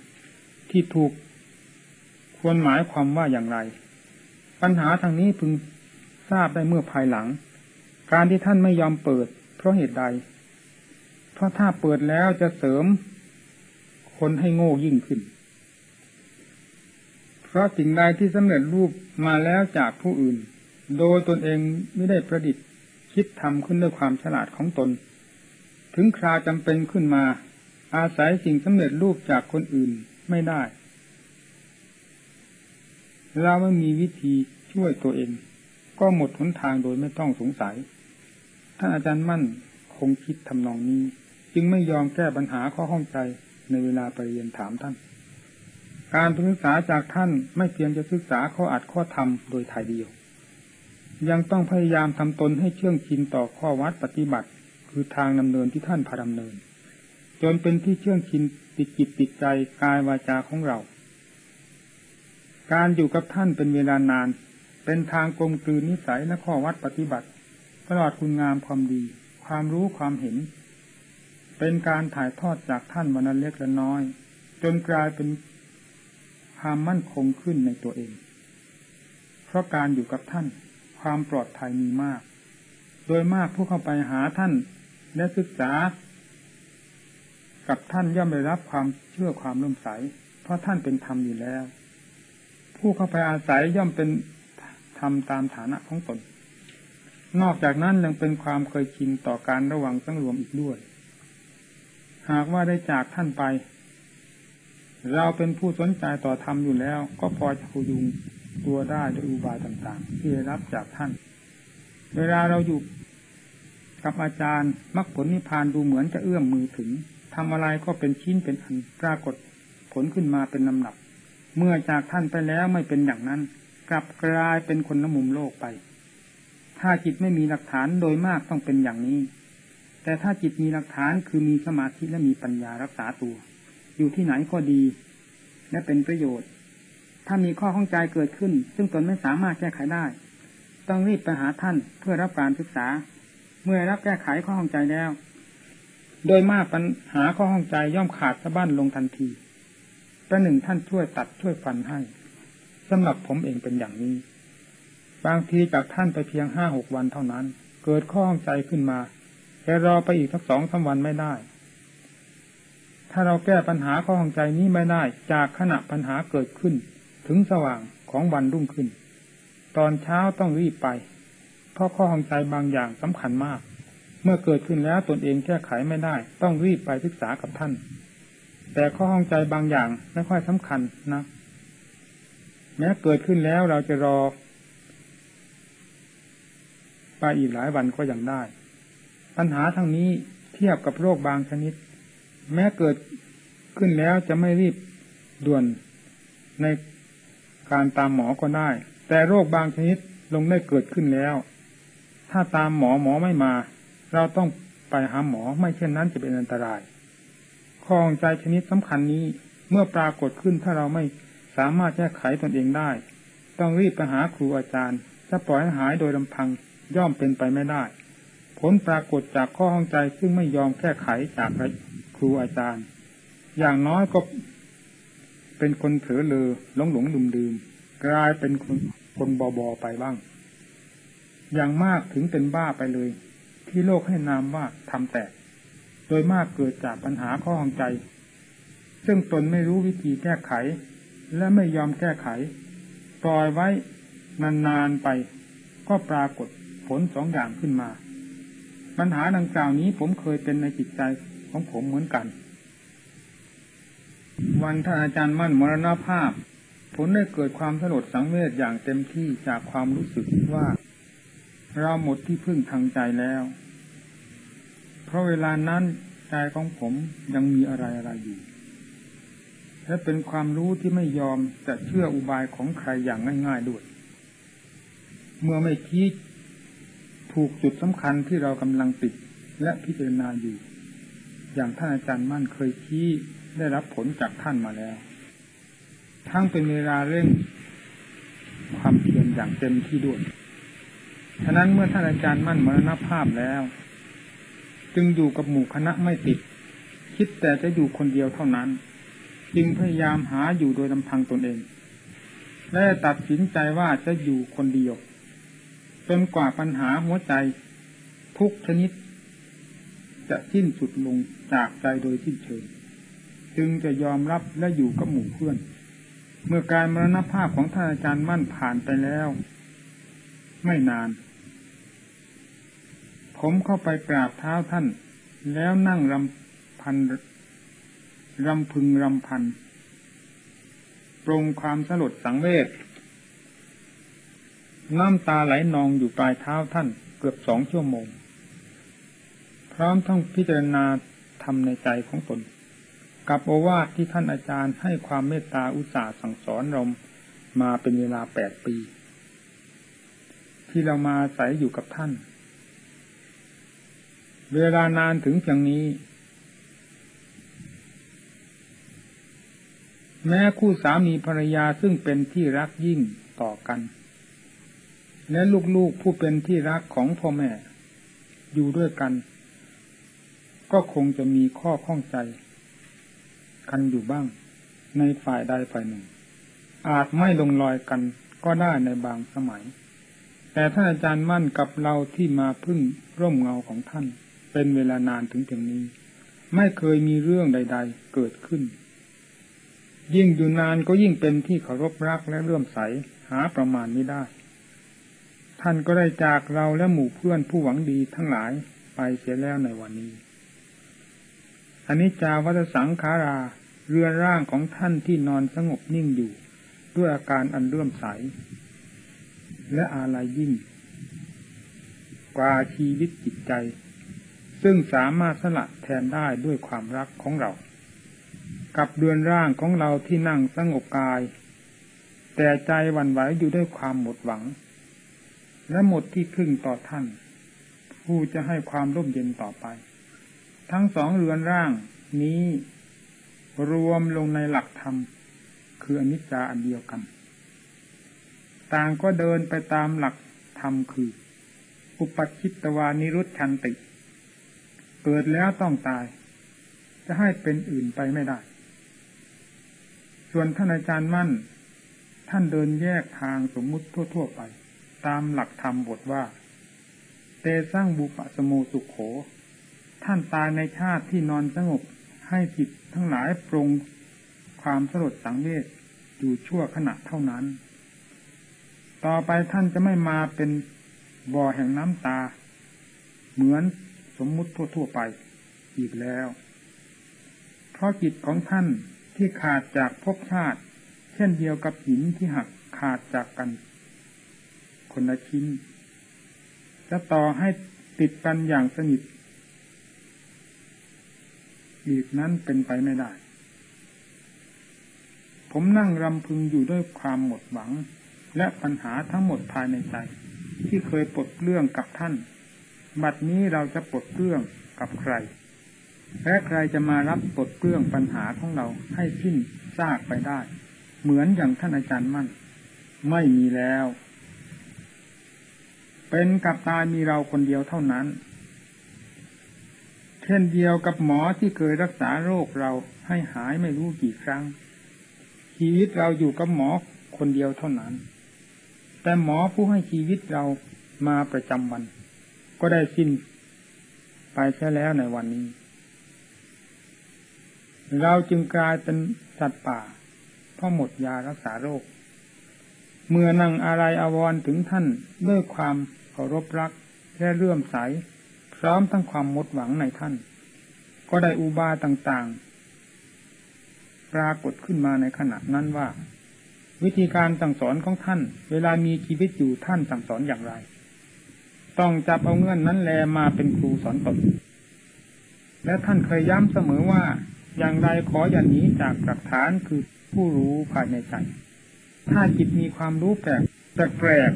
ที่ถูกควรหมายความว่าอย่างไร ปัญหาทางนี้พึงทราบได้เมื่อภายหลัง การที่ท่านไม่ยอมเปิด เพราะเหตุใด เพราะถ้าเปิดแล้วจะเสริม คนให้โง่ยิ่งขึ้น เพราะสิ่งใดที่สำเร็จรูปมาแล้วจากผู้อื่น โดยตนเองไม่ได้ประดิษฐ์ คิดทำขึ้นด้วยความฉลาดของตน ถึงคราจำเป็นขึ้นมา อาศัยสิ่งสำเร็จรูปจากคนอื่นไม่ได้ เราไม่มีวิธีช่วยตัวเอง ก็หมดหนทางโดยไม่ต้องสงสัยท่านอาจารย์มั่นคงคิดทำนองนี้ จึงไม่ยอมแก้ปัญหาข้อข้องใจ ในเวลาไปเรียนถามท่าน การศึกษาจากท่านไม่เพียงจะศึกษาข้ออัดข้อธรรมโดยถ่ายเดียว ยังต้องพยายามทำตนให้เชื่องชินต่อข้อวัดปฏิบัติ คือทางดำเนินที่ท่านพาดำเนิน จนเป็นที่เชื่องชินติดจิตติดใจกายวาจาของเรา การอยู่กับท่านเป็นเวลานาน เป็นทางกลมกลืนนิสัยและข้อวัดปฏิบัติตลอดคุณงามความดี ความรู้ความเห็น เป็นการถ่ายทอดจากท่านวันเล็กและน้อย จนกลายเป็นความมั่นคงขึ้นในตัวเอง เพราะการอยู่กับท่าน ความปลอดภัยมีมาก โดยมากผู้เข้าไปหาท่านและศึกษา กับท่านย่อมได้รับความเชื่อความเลื่มใส เพราะท่านเป็นธรรมอยู่แล้ว ผู้เข้าไปอาศัยย่อมเป็นธรรมตามฐานะของตน นอกจากนั้นยังเป็นความเคยชินต่อการระวังสังรวมอีกด้วย หากว่าได้จากท่านไป เราเป็นผู้สนใจต่อธรรมอยู่แล้ว ก็พอจะพยุงตัวได้ด้วยอุบายต่างๆ ที่ได้รับจากท่าน เวลาเราอยู่กับอาจารย์มรรคผลนิพพานดูเหมือนจะเอื้อมมือถึงทำอะไรก็เป็นชิ้นเป็นอันปรากฏผลขึ้นมาเป็นลำหนับ เมื่อจากท่านไปแล้วไม่เป็นอย่างนั้น กลับกลายเป็นคนน้ำมุมโลกไป ถ้าจิตไม่มีหลักฐานโดยมากต้องเป็นอย่างนี้ แต่ถ้าจิตมีหลักฐานคือมีสมาธิและมีปัญญารักษาตัว อยู่ที่ไหนก็ดี และเป็นประโยชน์ ถ้ามีข้อข้องใจเกิดขึ้น ซึ่งตนไม่สามารถแก้ไขได้ ต้องรีบไปหาท่านเพื่อรับการศึกษา เมื่อรับแก้ไขข้อข้องใจแล้ว โดยมากปัญหาข้อข้องใจย่อมขาดสะบั้นลงทันทีประหนึ่งท่านช่วยตัดช่วยฟันให้สำหรับผมเองเป็นอย่างนี้ บางทีจากท่านไปเพียงห้าหกวันเท่านั้น เกิดข้อข้องใจขึ้นมา แต่รอไปอีกสักสองสาวันไม่ได้ ถ้าเราแก้ปัญหาข้อของใจนี้ไม่ได้ จากขณะปัญหาเกิดขึ้น ถึงสว่างของวันรุ่งขึ้น ตอนเช้าต้องรีบไป เพราะข้อของใจบางอย่างสำคัญมาก เมื่อเกิดขึ้นแล้วตนเองแก้ไขไม่ได้ ต้องรีบไปศึกษากับท่าน แต่ข้อของใจบางอย่างไม่ค่อยสำคัญนะแม้เกิดขึ้นแล้วเราจะรอ ไปอีกหลายวันก็ยังได้ ปัญหาทั้งนี้เทียบกับโรคบางชนิด แม้เกิดขึ้นแล้วจะไม่รีบด่วนในการตามหมอก็ได้ แต่โรคบางชนิดลงได้เกิดขึ้นแล้ว ถ้าตามหมอหมอไม่มา เราต้องไปหาหมอไม่เช่นนั้นจะเป็นอันตรายของใจชนิดสำคัญนี้เมื่อปรากฏขึ้นถ้าเราไม่สามารถแก้ไขตนเองได้ ต้องรีบไปหาครูอาจารย์จะปล่อยให้หายโดยลำพังย่อมเป็นไปไม่ได้ ผลปรากฏจากข้อห้องใจซึ่งไม่ยอมแก้ไขจากครูอาจารย์ อย่างน้อยก็เป็นคนเถอเลอหลงหลงลืมลืมกลายเป็นคนคนบอบอไปบ้าง อย่างมากถึงเป็นบ้าไปเลย ที่โลกให้นามว่าทำแตก โดยมากเกิดจากปัญหาข้อของใจ ซึ่งตนไม่รู้วิธีแก้ไข และไม่ยอมแก้ไข ปล่อยไว้นานๆไป ก็ปรากฏผลสองอย่างขึ้นมา ปัญหาดังกล่าวนี้ผมเคยเป็นในจิตใจของผมเหมือนกัน วันท่านอาจารย์มั่นมรณภาพผลได้เกิดความสลดสังเวชอย่างเต็มที่จากความรู้สึกว่า เราหมดที่พึ่งทางใจแล้ว เพราะเวลานั้นใจของผมยังมีอะไรอะไรอยู่และเป็นความรู้ที่ไม่ยอมจะเชื่ออุบายของใครอย่างง่าย ๆด้วย เมื่อไม่คิด ถูกจุดสำคัญที่เรากำลังติดและพิจารณาอยู่ อย่างท่านอาจารย์มั่นเคยชี้ได้รับผลจากท่านมาแล้ว ทั้งเป็นเวลาเร่งความเพียรอย่างเต็มที่ด้วย ฉะนั้นเมื่อท่านอาจารย์มั่นมรณภาพแล้ว จึงอยู่กับหมู่คณะไม่ติด คิดแต่จะอยู่คนเดียวเท่านั้น จึงพยายามหาอยู่โดยลำพังตนเอง และตัดสินใจว่าจะอยู่คนเดียว จนกว่าปัญหาหัวใจ ทุกชนิด จะสิ้นสุดลงจากใจโดยสิ้นเชิงจึงจะยอมรับและอยู่กับหมู่เพื่อน เมื่อการมรณภาพของท่านอาจารย์มั่นผ่านไปแล้ว ไม่นาน ผมเข้าไปกราบเท้าท่าน แล้วนั่งรำพันรำพึงรำพัน ปรงความสลดสังเวช น้ำตาไหลนองอยู่ปลายเท้าท่านเกือบสองชั่วโมง พร้อมทั้งพิจารณาทำในใจของตน กับโอวาทที่ท่านอาจารย์ให้ความเมตตาอุตสาห์สั่งสอนเรามาเป็นเวลาแปดปี ที่เรามาอาศัยอยู่กับท่าน เวลานานถึงเพียงนี้ แม้คู่สามีภรรยาซึ่งเป็นที่รักยิ่งต่อกัน และลูกๆผู้เป็นที่รักของพ่อแม่ อยู่ด้วยกัน ก็คงจะมีข้อข้องใจ กันอยู่บ้าง ในฝ่ายใดฝ่ายหนึ่ง อาจไม่ลงรอยกันก็ได้ในบางสมัย แต่ท่านอาจารย์มั่นกับเราที่มาพึ่งร่มเงาของท่าน เป็นเวลานานถึงเพียงนี้ ไม่เคยมีเรื่องใด ๆ เกิดขึ้น ยิ่งอยู่นานก็ยิ่งเป็นที่เคารพรักและเลื่อมใสหาประมาณไม่ได้ ท่านก็ได้จากเราและหมู่เพื่อนผู้หวังดีทั้งหลายไปเสียแล้วในวันนี้อันนี้จาวัตสังขารา เรือร่างของท่านที่นอนสงบนิ่งอยู่ ด้วยอาการอันเลื่อมใส และอาลัยยิ่ง กว่าชีวิตจิตใจ ซึ่งสามารถสละแทนได้ด้วยความรักของเรา กับเดือนร่างของเราที่นั่งสงบกาย แต่ใจวันไหวอยู่ด้วยความหมดหวัง และหมดที่พึ่งต่อท่าน ผู้จะให้ความร่มเย็นต่อไป ทั้งสองเรือนร่างนี้รวมลงในหลักธรรม คืออนิจจาอันเดียวกัน ต่างก็เดินไปตามหลักธรรมคือ อุปัชิตวานิรุตชันติ เกิดแล้วต้องตาย จะให้เป็นอื่นไปไม่ได้ ส่วนท่านอาจารย์มั่น ท่านเดินแยกทางสมมุติทั่ว ๆ ไป ตามหลักธรรมบทว่า เตสร้างบุปสโมสุขโข ท่านตายในชาติที่นอนสงบให้จิตทั้งหลายปรงความสลดสังเวชอยู่ชั่วขณะเท่านั้น ต่อไปท่านจะไม่มาเป็นบ่อแห่งน้ำตา เหมือนสมมุติทั่วๆไปอีกแล้ว เพราะจิตของท่านที่ขาดจากภพชาติ เช่นเดียวกับหินที่หักขาดจากกัน คนละชิ้น จะต่อให้ติดกันอย่างสนิทอีกนั้นเป็นไปไม่ได้ ผมนั่งรำพึงอยู่ด้วยความหมดหวัง และปัญหาทั้งหมดภายในใจ ที่เคยปลดเรื่องกับท่าน บัดนี้เราจะปลดเรื่องกับใคร และใครจะมารับปลดเรื่องปัญหาของเราให้สิ้นซากไปได้ เหมือนอย่างท่านอาจารย์มั่น ไม่มีแล้ว เป็นกับตายมีเราคนเดียวเท่านั้น เช่นเดียวกับหมอที่เคยรักษาโรคเราให้หายไม่รู้กี่ครั้ง ชีวิตเราอยู่กับหมอคนเดียวเท่านั้น แต่หมอผู้ให้ชีวิตเรามาประจำวัน ก็ได้สิ้นไปใช่แล้วในวันนี้ เราจึงกลายเป็นสัตว์ป่าเพราะหมดยารักษาโรค เมื่อนั่งอะไรอาวรถึงท่านด้วยความ เคารพรักและเลื่อมใส พร้อมทั้งความหมดหวังในท่าน ก็ได้อุบาต่างๆ ปรากฏขึ้นมาในขณะนั้นว่า วิธีการสั่งสอนของท่าน เวลามีชีวิตอยู่ท่านสั่งสอนอย่างไร ต้องจับเอาเงื่อนนั้นแลมาเป็นครูสอนตนและท่านเคยย้ำเสมอว่าอย่างไรขออย่าหนีจากหลักฐานคือผู้รู้ภายในใจ ถ้าจิตมีความรู้แปลกแปลก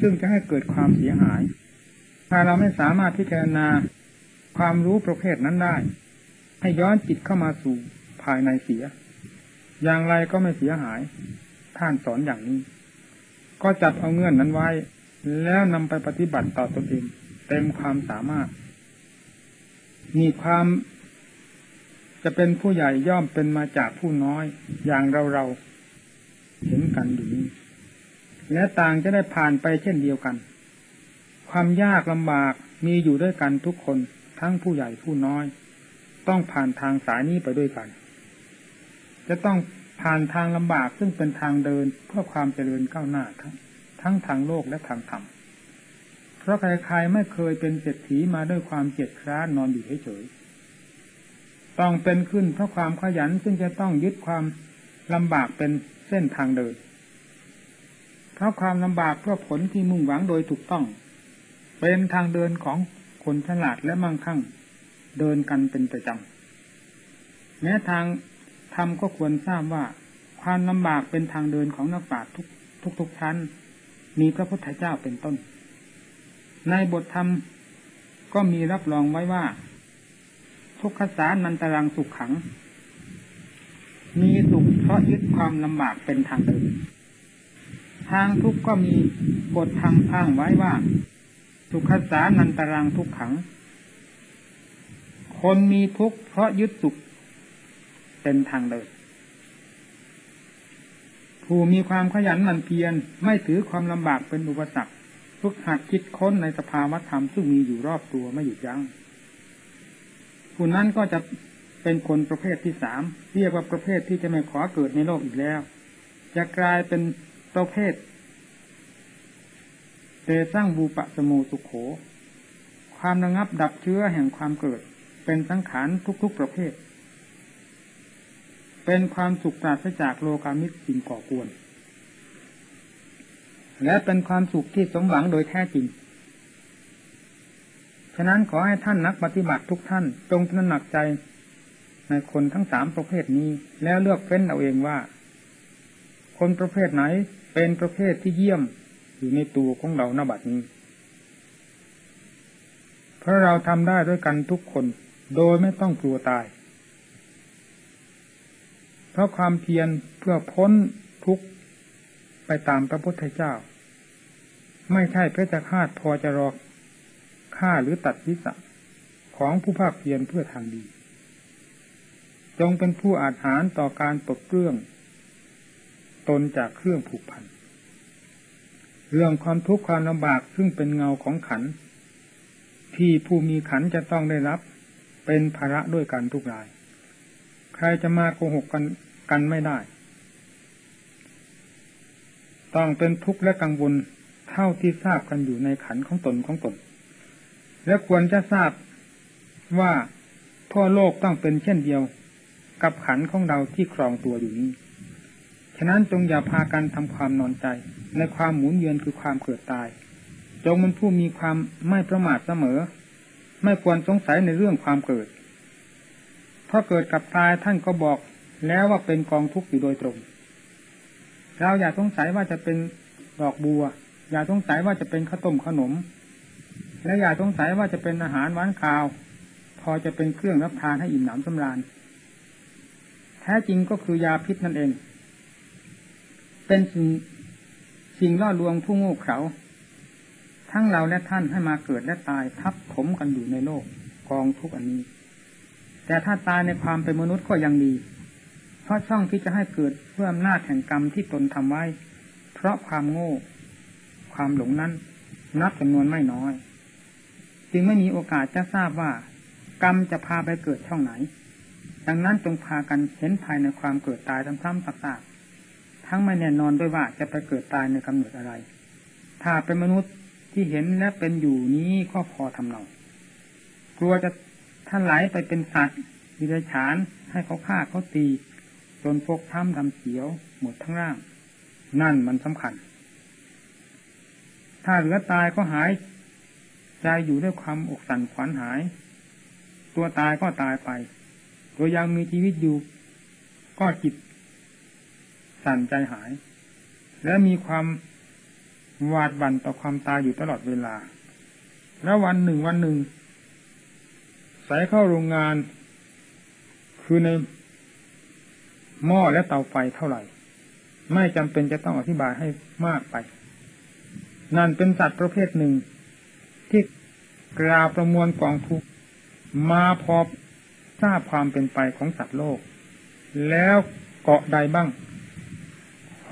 ซึ่งจะให้เกิดความเสียหาย ถ้าเราไม่สามารถพิจารณาความรู้ประเภทนั้นได้ ให้ย้อนจิตเข้ามาสู่ภายในเสีย อย่างไรก็ไม่เสียหาย ท่านสอนอย่างนี้ ก็จับเอาเงื่อนนั้นไว้ แล้วนำไปปฏิบัติต่อตนเองเต็มความสามารถ มีความจะเป็นผู้ใหญ่ย่อมเป็นมาจากผู้น้อย อย่างเราเราเห็นกันอยู่นี้ และต่างจะได้ผ่านไปเช่นเดียวกัน ความยากลำบากมีอยู่ด้วยกันทุกคนทั้งผู้ใหญ่ผู้น้อย ต้องผ่านทางสายนี้ไปด้วยกัน จะต้องผ่านทางลำบากซึ่งเป็นทางเดินเพื่อความเจริญก้าวหน้าทั้งทั้งทางโลกและทางธรรม เพราะใครๆไม่เคยเป็นเศรษฐีมาด้วยความเจ็ดคร้านนอนอยู่เฉยๆต้องเป็นขึ้นเพราะความขยันซึ่งจะต้องยึดความลำบากเป็นเส้นทางเดิน ราะความลำบากเพื่อผลที่มุ่งหวังโดยถูกต้อง เป็นทางเดินของคนฉลาดและมั่งคั่ง เดินกันเป็นประจำแม้ทางธรรมก็ควรทราบว่า ความลำบากเป็นทางเดินของนักปราชญ์ทุกทุกทุกชั้น มีพระพุทธเจ้าเป็นต้น ในบทธรรมก็มีรับรองไว้ว่า ทุกขสานันตรังสุขขัง มีสุขเพราะยึดความลำบากเป็นทางเดิน ทางทุกข์ก็มีบทธรรมอ้างไว้ว่า สุขสานันตรังทุกขัง คนมีทุกข์เพราะยึดสุขเป็นทางเดินผู้มีความขยันหมั่นเพียรไม่ถือความลำบากเป็นอุปสรรคฝึกหัดคิดค้นในสภาวธรรมซึ่งมีอยู่รอบตัวไม่หยุดยัง้งผู้นั้นก็จะเป็นคนประเภทที่สามเรียกว่าประเภทที่จะไม่ขอเกิดในโลกอีกแล้ว จะกลายเป็น ประเภทเตสร้างบูปะสมูสุขโข ความระงับดับเชื้อแห่งความเกิด เป็นสังขารทุกๆประเภท เป็นความสุขปราศจากโลกามิตรสิ่งก่อกวน และเป็นความสุขที่สมหวังโดยแท้จริง ฉะนั้นขอให้ท่านนักปฏิบัติทุกท่านจงตระหนักใจในคนทั้งสามประเภทนี้ แล้วเลือกเฟ้นเอาเองว่า คนประเภทไหน เป็นประเภทที่เยี่ยมอยู่ในตัวของเราณบัดนี้ เพราะเราทำได้ด้วยกันทุกคนโดยไม่ต้องกลัวตาย เพราะความเพียรเพื่อพ้นทุกข์ไปตามพระพุทธเจ้า ไม่ใช่เพชฌฆาตพอจะรอฆ่าหรือตัดวิสัของผู้ภาคเพียรเพื่อทางดี จงเป็นผู้อาหารต่อการปลดเครื่อง ตนจากเครื่องผูกพัน เรื่องความทุกข์ความลำบากซึ่งเป็นเงาของขัน ที่ผู้มีขันจะต้องได้รับ เป็นภาระด้วยกันทุกราย ใครจะมาโกหกกันกันไม่ได้ ต้องเป็นทุกข์และกังวลเท่าที่ทราบกันอยู่ในขันของตนของตน และควรจะทราบว่าทั่วโลกต้องเป็นเช่นเดียว กับขันของเราที่ครองตัวอยู่นี้ะนั้นจงอย่าพากันทำความนอนใจ ในความหมุนเวียนคือความเกิดตาย จงมันผู้มีความไม่ประมาทเสมอ ไม่ควรสงสัยในเรื่องความเกิด เพราะเกิดกับตายท่านก็บอกแล้วว่าเป็นกองทุกข์อยู่โดยตรง เราอย่าสงสัยว่าจะเป็นดอกบัว อย่าสงสัยว่าจะเป็นข้าวต้มขนม และอย่าสงสัยว่าจะเป็นอาหารหวานข้าว พอจะเป็นเครื่องรับทานให้อิ่มหนำสำราญ แท้จริงก็คือยาพิษนั่นเอง เป็นสิ่งสิ่งล่อลวงผู้โง่เขลาทั้งเราและท่านให้มาเกิดและตายทับถมกันอยู่ในโลกกองทุกอันนี้ แต่ถ้าตายในความเป็นมนุษย์ก็ยังดี เพราะช่องที่จะให้เกิดเพื่ออำนาจแห่งกรรมที่ตนทำไว้ เพราะความโง่ ความหลงนั้นนับจำนวนไม่น้อย จึงไม่มีโอกาสจะทราบว่า กรรมจะพาไปเกิดช่องไหน ดังนั้นจงพากันเห็นภายในความเกิดตายซ้ำๆซักๆ ทั้งไม่แน่นอนด้วยว่าจะไปเกิดตายในกำเนิดอะไร ถ้าเป็นมนุษย์ที่เห็นและเป็นอยู่นี้ก็พอทำเรากลัวจะท่านไหลไปเป็นสัตว์วิริฉานให้เขาฆ่าเขาตีจนพกช้ำดำเขียว หมดทั้งร่าง นั่นมันสำคัญ ถ้าเหลือตายก็หายใจอยู่ด้วยความอกสั่นขวัญหาย ตัวตายก็ตายไป ตัวยังมีชีวิตอยู่ ก็จิต สั่นใจหาย และมีความหวาดบั่นต่อความตายอยู่ตลอดเวลา แล้ววันหนึ่งวันหนึ่งใส่เข้าโรงงาน คือในหม้อและเตาไฟเท่าไหร่ ไม่จำเป็นจะต้องอธิบายให้มากไป นั่นเป็นสัตว์ประเภทหนึ่ง ที่กราประมวลกองทุกมาพอทราบความเป็นไปของสัตว์โลก แล้วเกาะใดบ้าง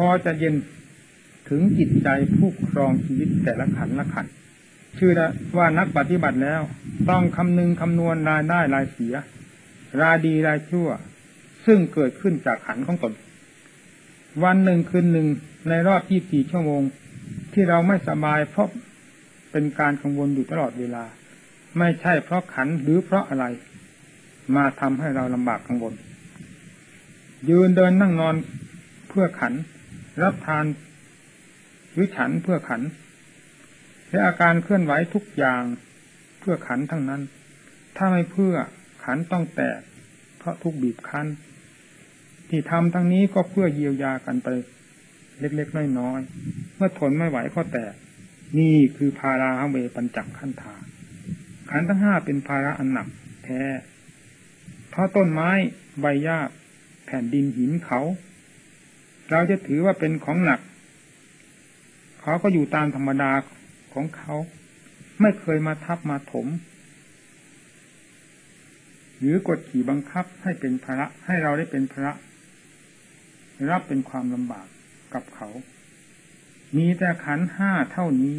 อจะเย็นถึงจิตใจผู้ครองชีวิตแต่ละขันละขันชื่อว่านักปฏิบัติแล้ว ต้องคำนึงคำนวณรายได้รายเสีย รายดีรายชั่ว ซึ่งเกิดขึ้นจากขันของตน วันหนึ่งคืนหนึ่งในรอบที่สี่ชั่วโมง ที่เราไม่สบายเพราะเป็นการกังวลอยู่ตลอดเวลา ไม่ใช่เพราะขันหรือเพราะอะไร มาทำให้เราลำบากกังวลยืนเดินนั่งนอนเพื่อขัน รับทานหรือฉันเพื่อขัน และอาการเคลื่อนไหวทุกอย่างเพื่อขันทั้งนั้น ถ้าไม่เพื่อขันต้องแตก เพราะทุกบีบคั้น ที่ทำทั้งนี้ก็เพื่อเยียวยากันไป เล็กๆน้อยๆเมื่อทนไม่ไหวก็แตก นี่คือภาราเวปัญจักขันธาขันทั้งห้าเป็นภาระอันหนักแท้เพราะต้นไม้ใบหญ้าแผ่นดินหินเขา เราจะถือว่าเป็นของหนัก เขาก็อยู่ตามธรรมดาของเขา ไม่เคยมาทับมาถม หรือกดขี่บังคับให้เป็นภาระให้เราได้เป็นภาระรับเป็นความลำบากกับเขา มีแต่ขันห้าเท่านี้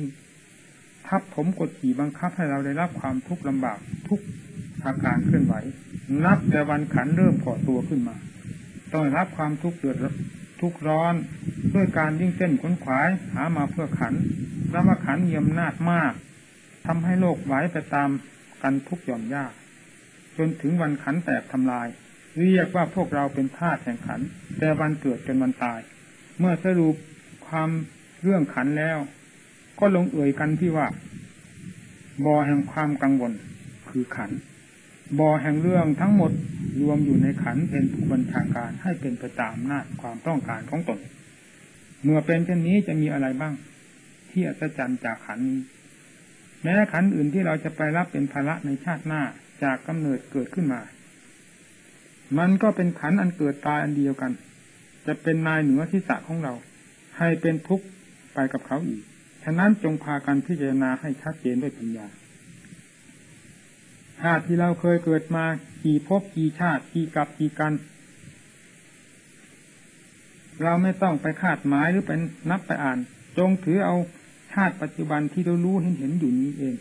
ทับผมกดขี่บังคับให้เราได้รับความทุกข์ลำบากทุกอาการเคลื่อนไหว นับแต่วันขันเริ่มก่อตัวขึ้นมา ต้องรับความทุกข์เดือด ทุกข์ร้อนด้วยการยิ่งเส้นขนขวายหามาเพื่อขันแล้วมาขันเยี่ยมนาจมากทำให้โลกไหวไปตามกันทุกหย่อมยาก จนถึงวันขันแตกทำลาย เรียกว่าพวกเราเป็นธาตุแห่งขัน แต่วันเกิดจนวันตาย เมื่อสรุปความเรื่องขันแล้ว ก็ลงเอ่ยกันที่ว่าบ่อแห่งความกังวลคือขัน บ่อแห่งเรื่องทั้งหมดรวมอยู่ในขันเป็นผู้บัญชาการให้เป็นไปตามหน้าความต้องการของตน เมื่อเป็นเช่นนี้จะมีอะไรบ้าง ที่อัศจรรย์จากขันแม้ขันอื่นที่เราจะไปรับเป็นภาระในชาติหน้าจากกำเนิดเกิดขึ้นมา มันก็เป็นขันอันเกิดตายอันเดียวกัน จะเป็นนายเหนือทิศะของเรา ให้เป็นทุกข์ไปกับเขาอีก ฉะนั้นจงพากันพิจารณาให้ชัดเจนด้วยปัญญา ชาติที่เราเคยเกิดมากี่ภพกี่ชาติกี่กับกี่กัน เราไม่ต้องไปคาดหมายหรือเป็นนับไปอ่าน จงถือเอาชาติปัจจุบันที่เรารู้เห็นเห็นอยู่นี้เอง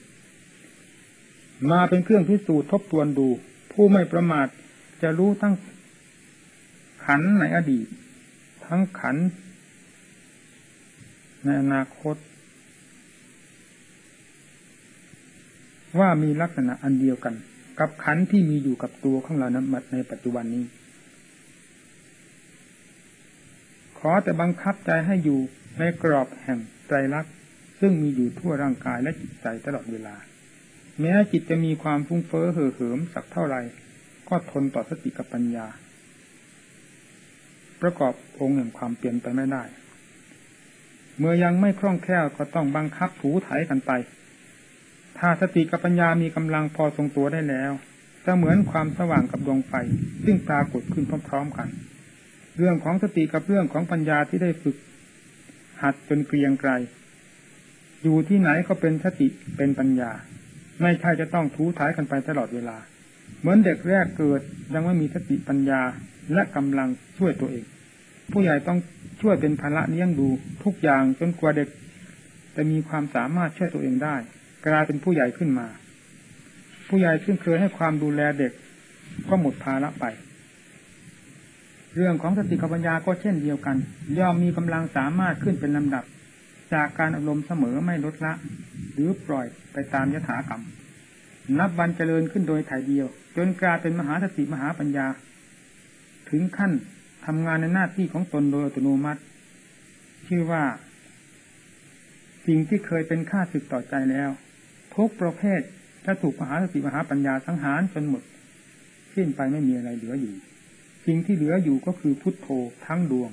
มาเป็นเครื่องพิสูจน์ทบทวนดู ผู้ไม่ประมาทจะรู้ทั้งขันในอดีต ทั้งขันในอนาคต ว่ามีลักษณะอันเดียวกัน กับขันที่มีอยู่กับตัวของเรานั้นในปัจจุบันนี้ ขอแต่บังคับใจให้อยู่ในกรอบแห่งใจรักซึ่งมีอยู่ทั่วร่างกายและจิตใจตลอดเวลา แม้จิตจะมีความฟุ้งเฟ้อเห่อเหิมสักเท่าไหร่ก็ทนต่อสติกับปัญญา ประกอบองค์แห่งความเปลี่ยนไปไม่ได้ เมื่อยังไม่คล่องแคล่วก็ต้องบังคับถูไถกันไป ถ้าสติกับปัญญามีกำลังพอทรงตัวได้แล้วจะเหมือนความสว่างกับดวงไฟ ซึ่งปรากฏขึ้นพร้อมๆกัน เรื่องของสติกับเรื่องของปัญญาที่ได้ฝึก หัดจนเกรียงไกรอยู่ที่ไหนก็เป็นสติเป็นปัญญา ไม่ใช่จะต้องทูถ่ายกันไปตลอดเวลา เหมือนเด็กแรกเกิดยังไม่มีสติปัญญาและกำลังช่วยตัวเอง ผู้ใหญ่ต้องช่วยเป็นภาระเลี้ยงดูทุกอย่างจนกว่าเด็ก จะมีความสามารถช่วยตัวเองได้ กลายเป็นผู้ใหญ่ขึ้นมา ผู้ใหญ่ซึ่งเคยให้ความดูแลเด็ก ก็หมดภาระไป เรื่องของสติปัญญาก็เช่นเดียวกัน ย่อมมีกำลังสามารถขึ้นเป็นลำดับ จากการอบรมเสมอไม่ลดละ หรือปล่อยไปตามยถากรรม นับวันเจริญขึ้นโดยถ่ายเดียว จนกลายเป็นมหาสติมหาปัญญา ถึงขั้นทำงานในหน้าที่ของตนโดยอัตโนมัติ ชื่อว่าสิ่งที่เคยเป็นค่าศึกต่อใจแล้ว ทุกประเภทถ้าถูกมหาสติมหาปัญญาสังหารจนหมดสิ้นไปไม่มีอะไรเหลืออยู่สิ่งที่เหลืออยู่ก็คือพุทโธทั้งดวง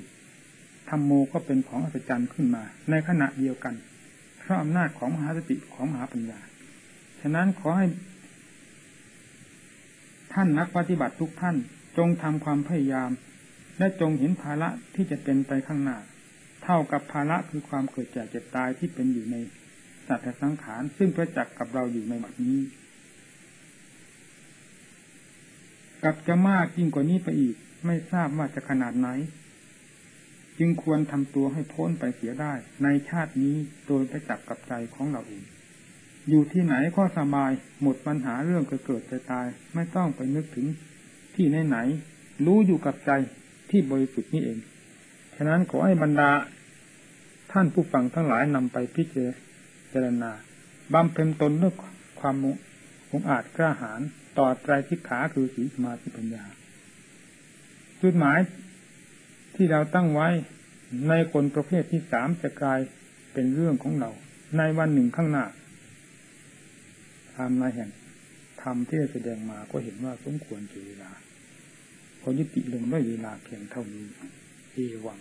ธรรมโมก็เป็นของอัศจรรย์ขึ้นมา ในขณะเดียวกันเพราะอำนาจของมหาสติของมหาปัญญา ฉะนั้นขอให้ ท่านนักปฏิบัติทุกท่านจงทำความพยายาม และจงเห็นภาระที่จะเป็นไปข้างหน้า เท่ากับภาระคือความเกิดแก่เจ็บตายที่เป็นอยู่ใน สัตว์สังขารซึ่งประจักษ์กับเราอยู่ในบัดนี้กับจะมากยิ่งกว่านี้ไปอีก ไม่ทราบว่าจะขนาดไหน จึงควรทำตัวให้พ้นไปเสียได้ ในชาตินี้โดยไปจับกับใจของเราเองอยู่ที่ไหนก็สบายหมดปัญหาเรื่องเกิดเกิดจะตาย ไม่ต้องไปนึกถึงที่ไหนไหน รู้อยู่กับใจที่บริสุทธิ์นี้เอง ฉะนั้นขอให้บรรดาท่านผู้ฟังทั้งหลายนำไปพิจาร ณาบำเพ็ญตนด้วยความองอาจกล้าหาญต่อไตรทิศขาคือสีสมาธิปัญญา จุดหมายที่เราตั้งไว้ในคนประเภทที่สามจะกลายเป็นเรื่องของเรา ในวันหนึ่งข้างหน้าทำมายแห่งธรรมที่แสดงมาก็เห็นว่าสมควรเวลาพอยุติลงด้วยเวลาเพียงเท่านี้เอวัง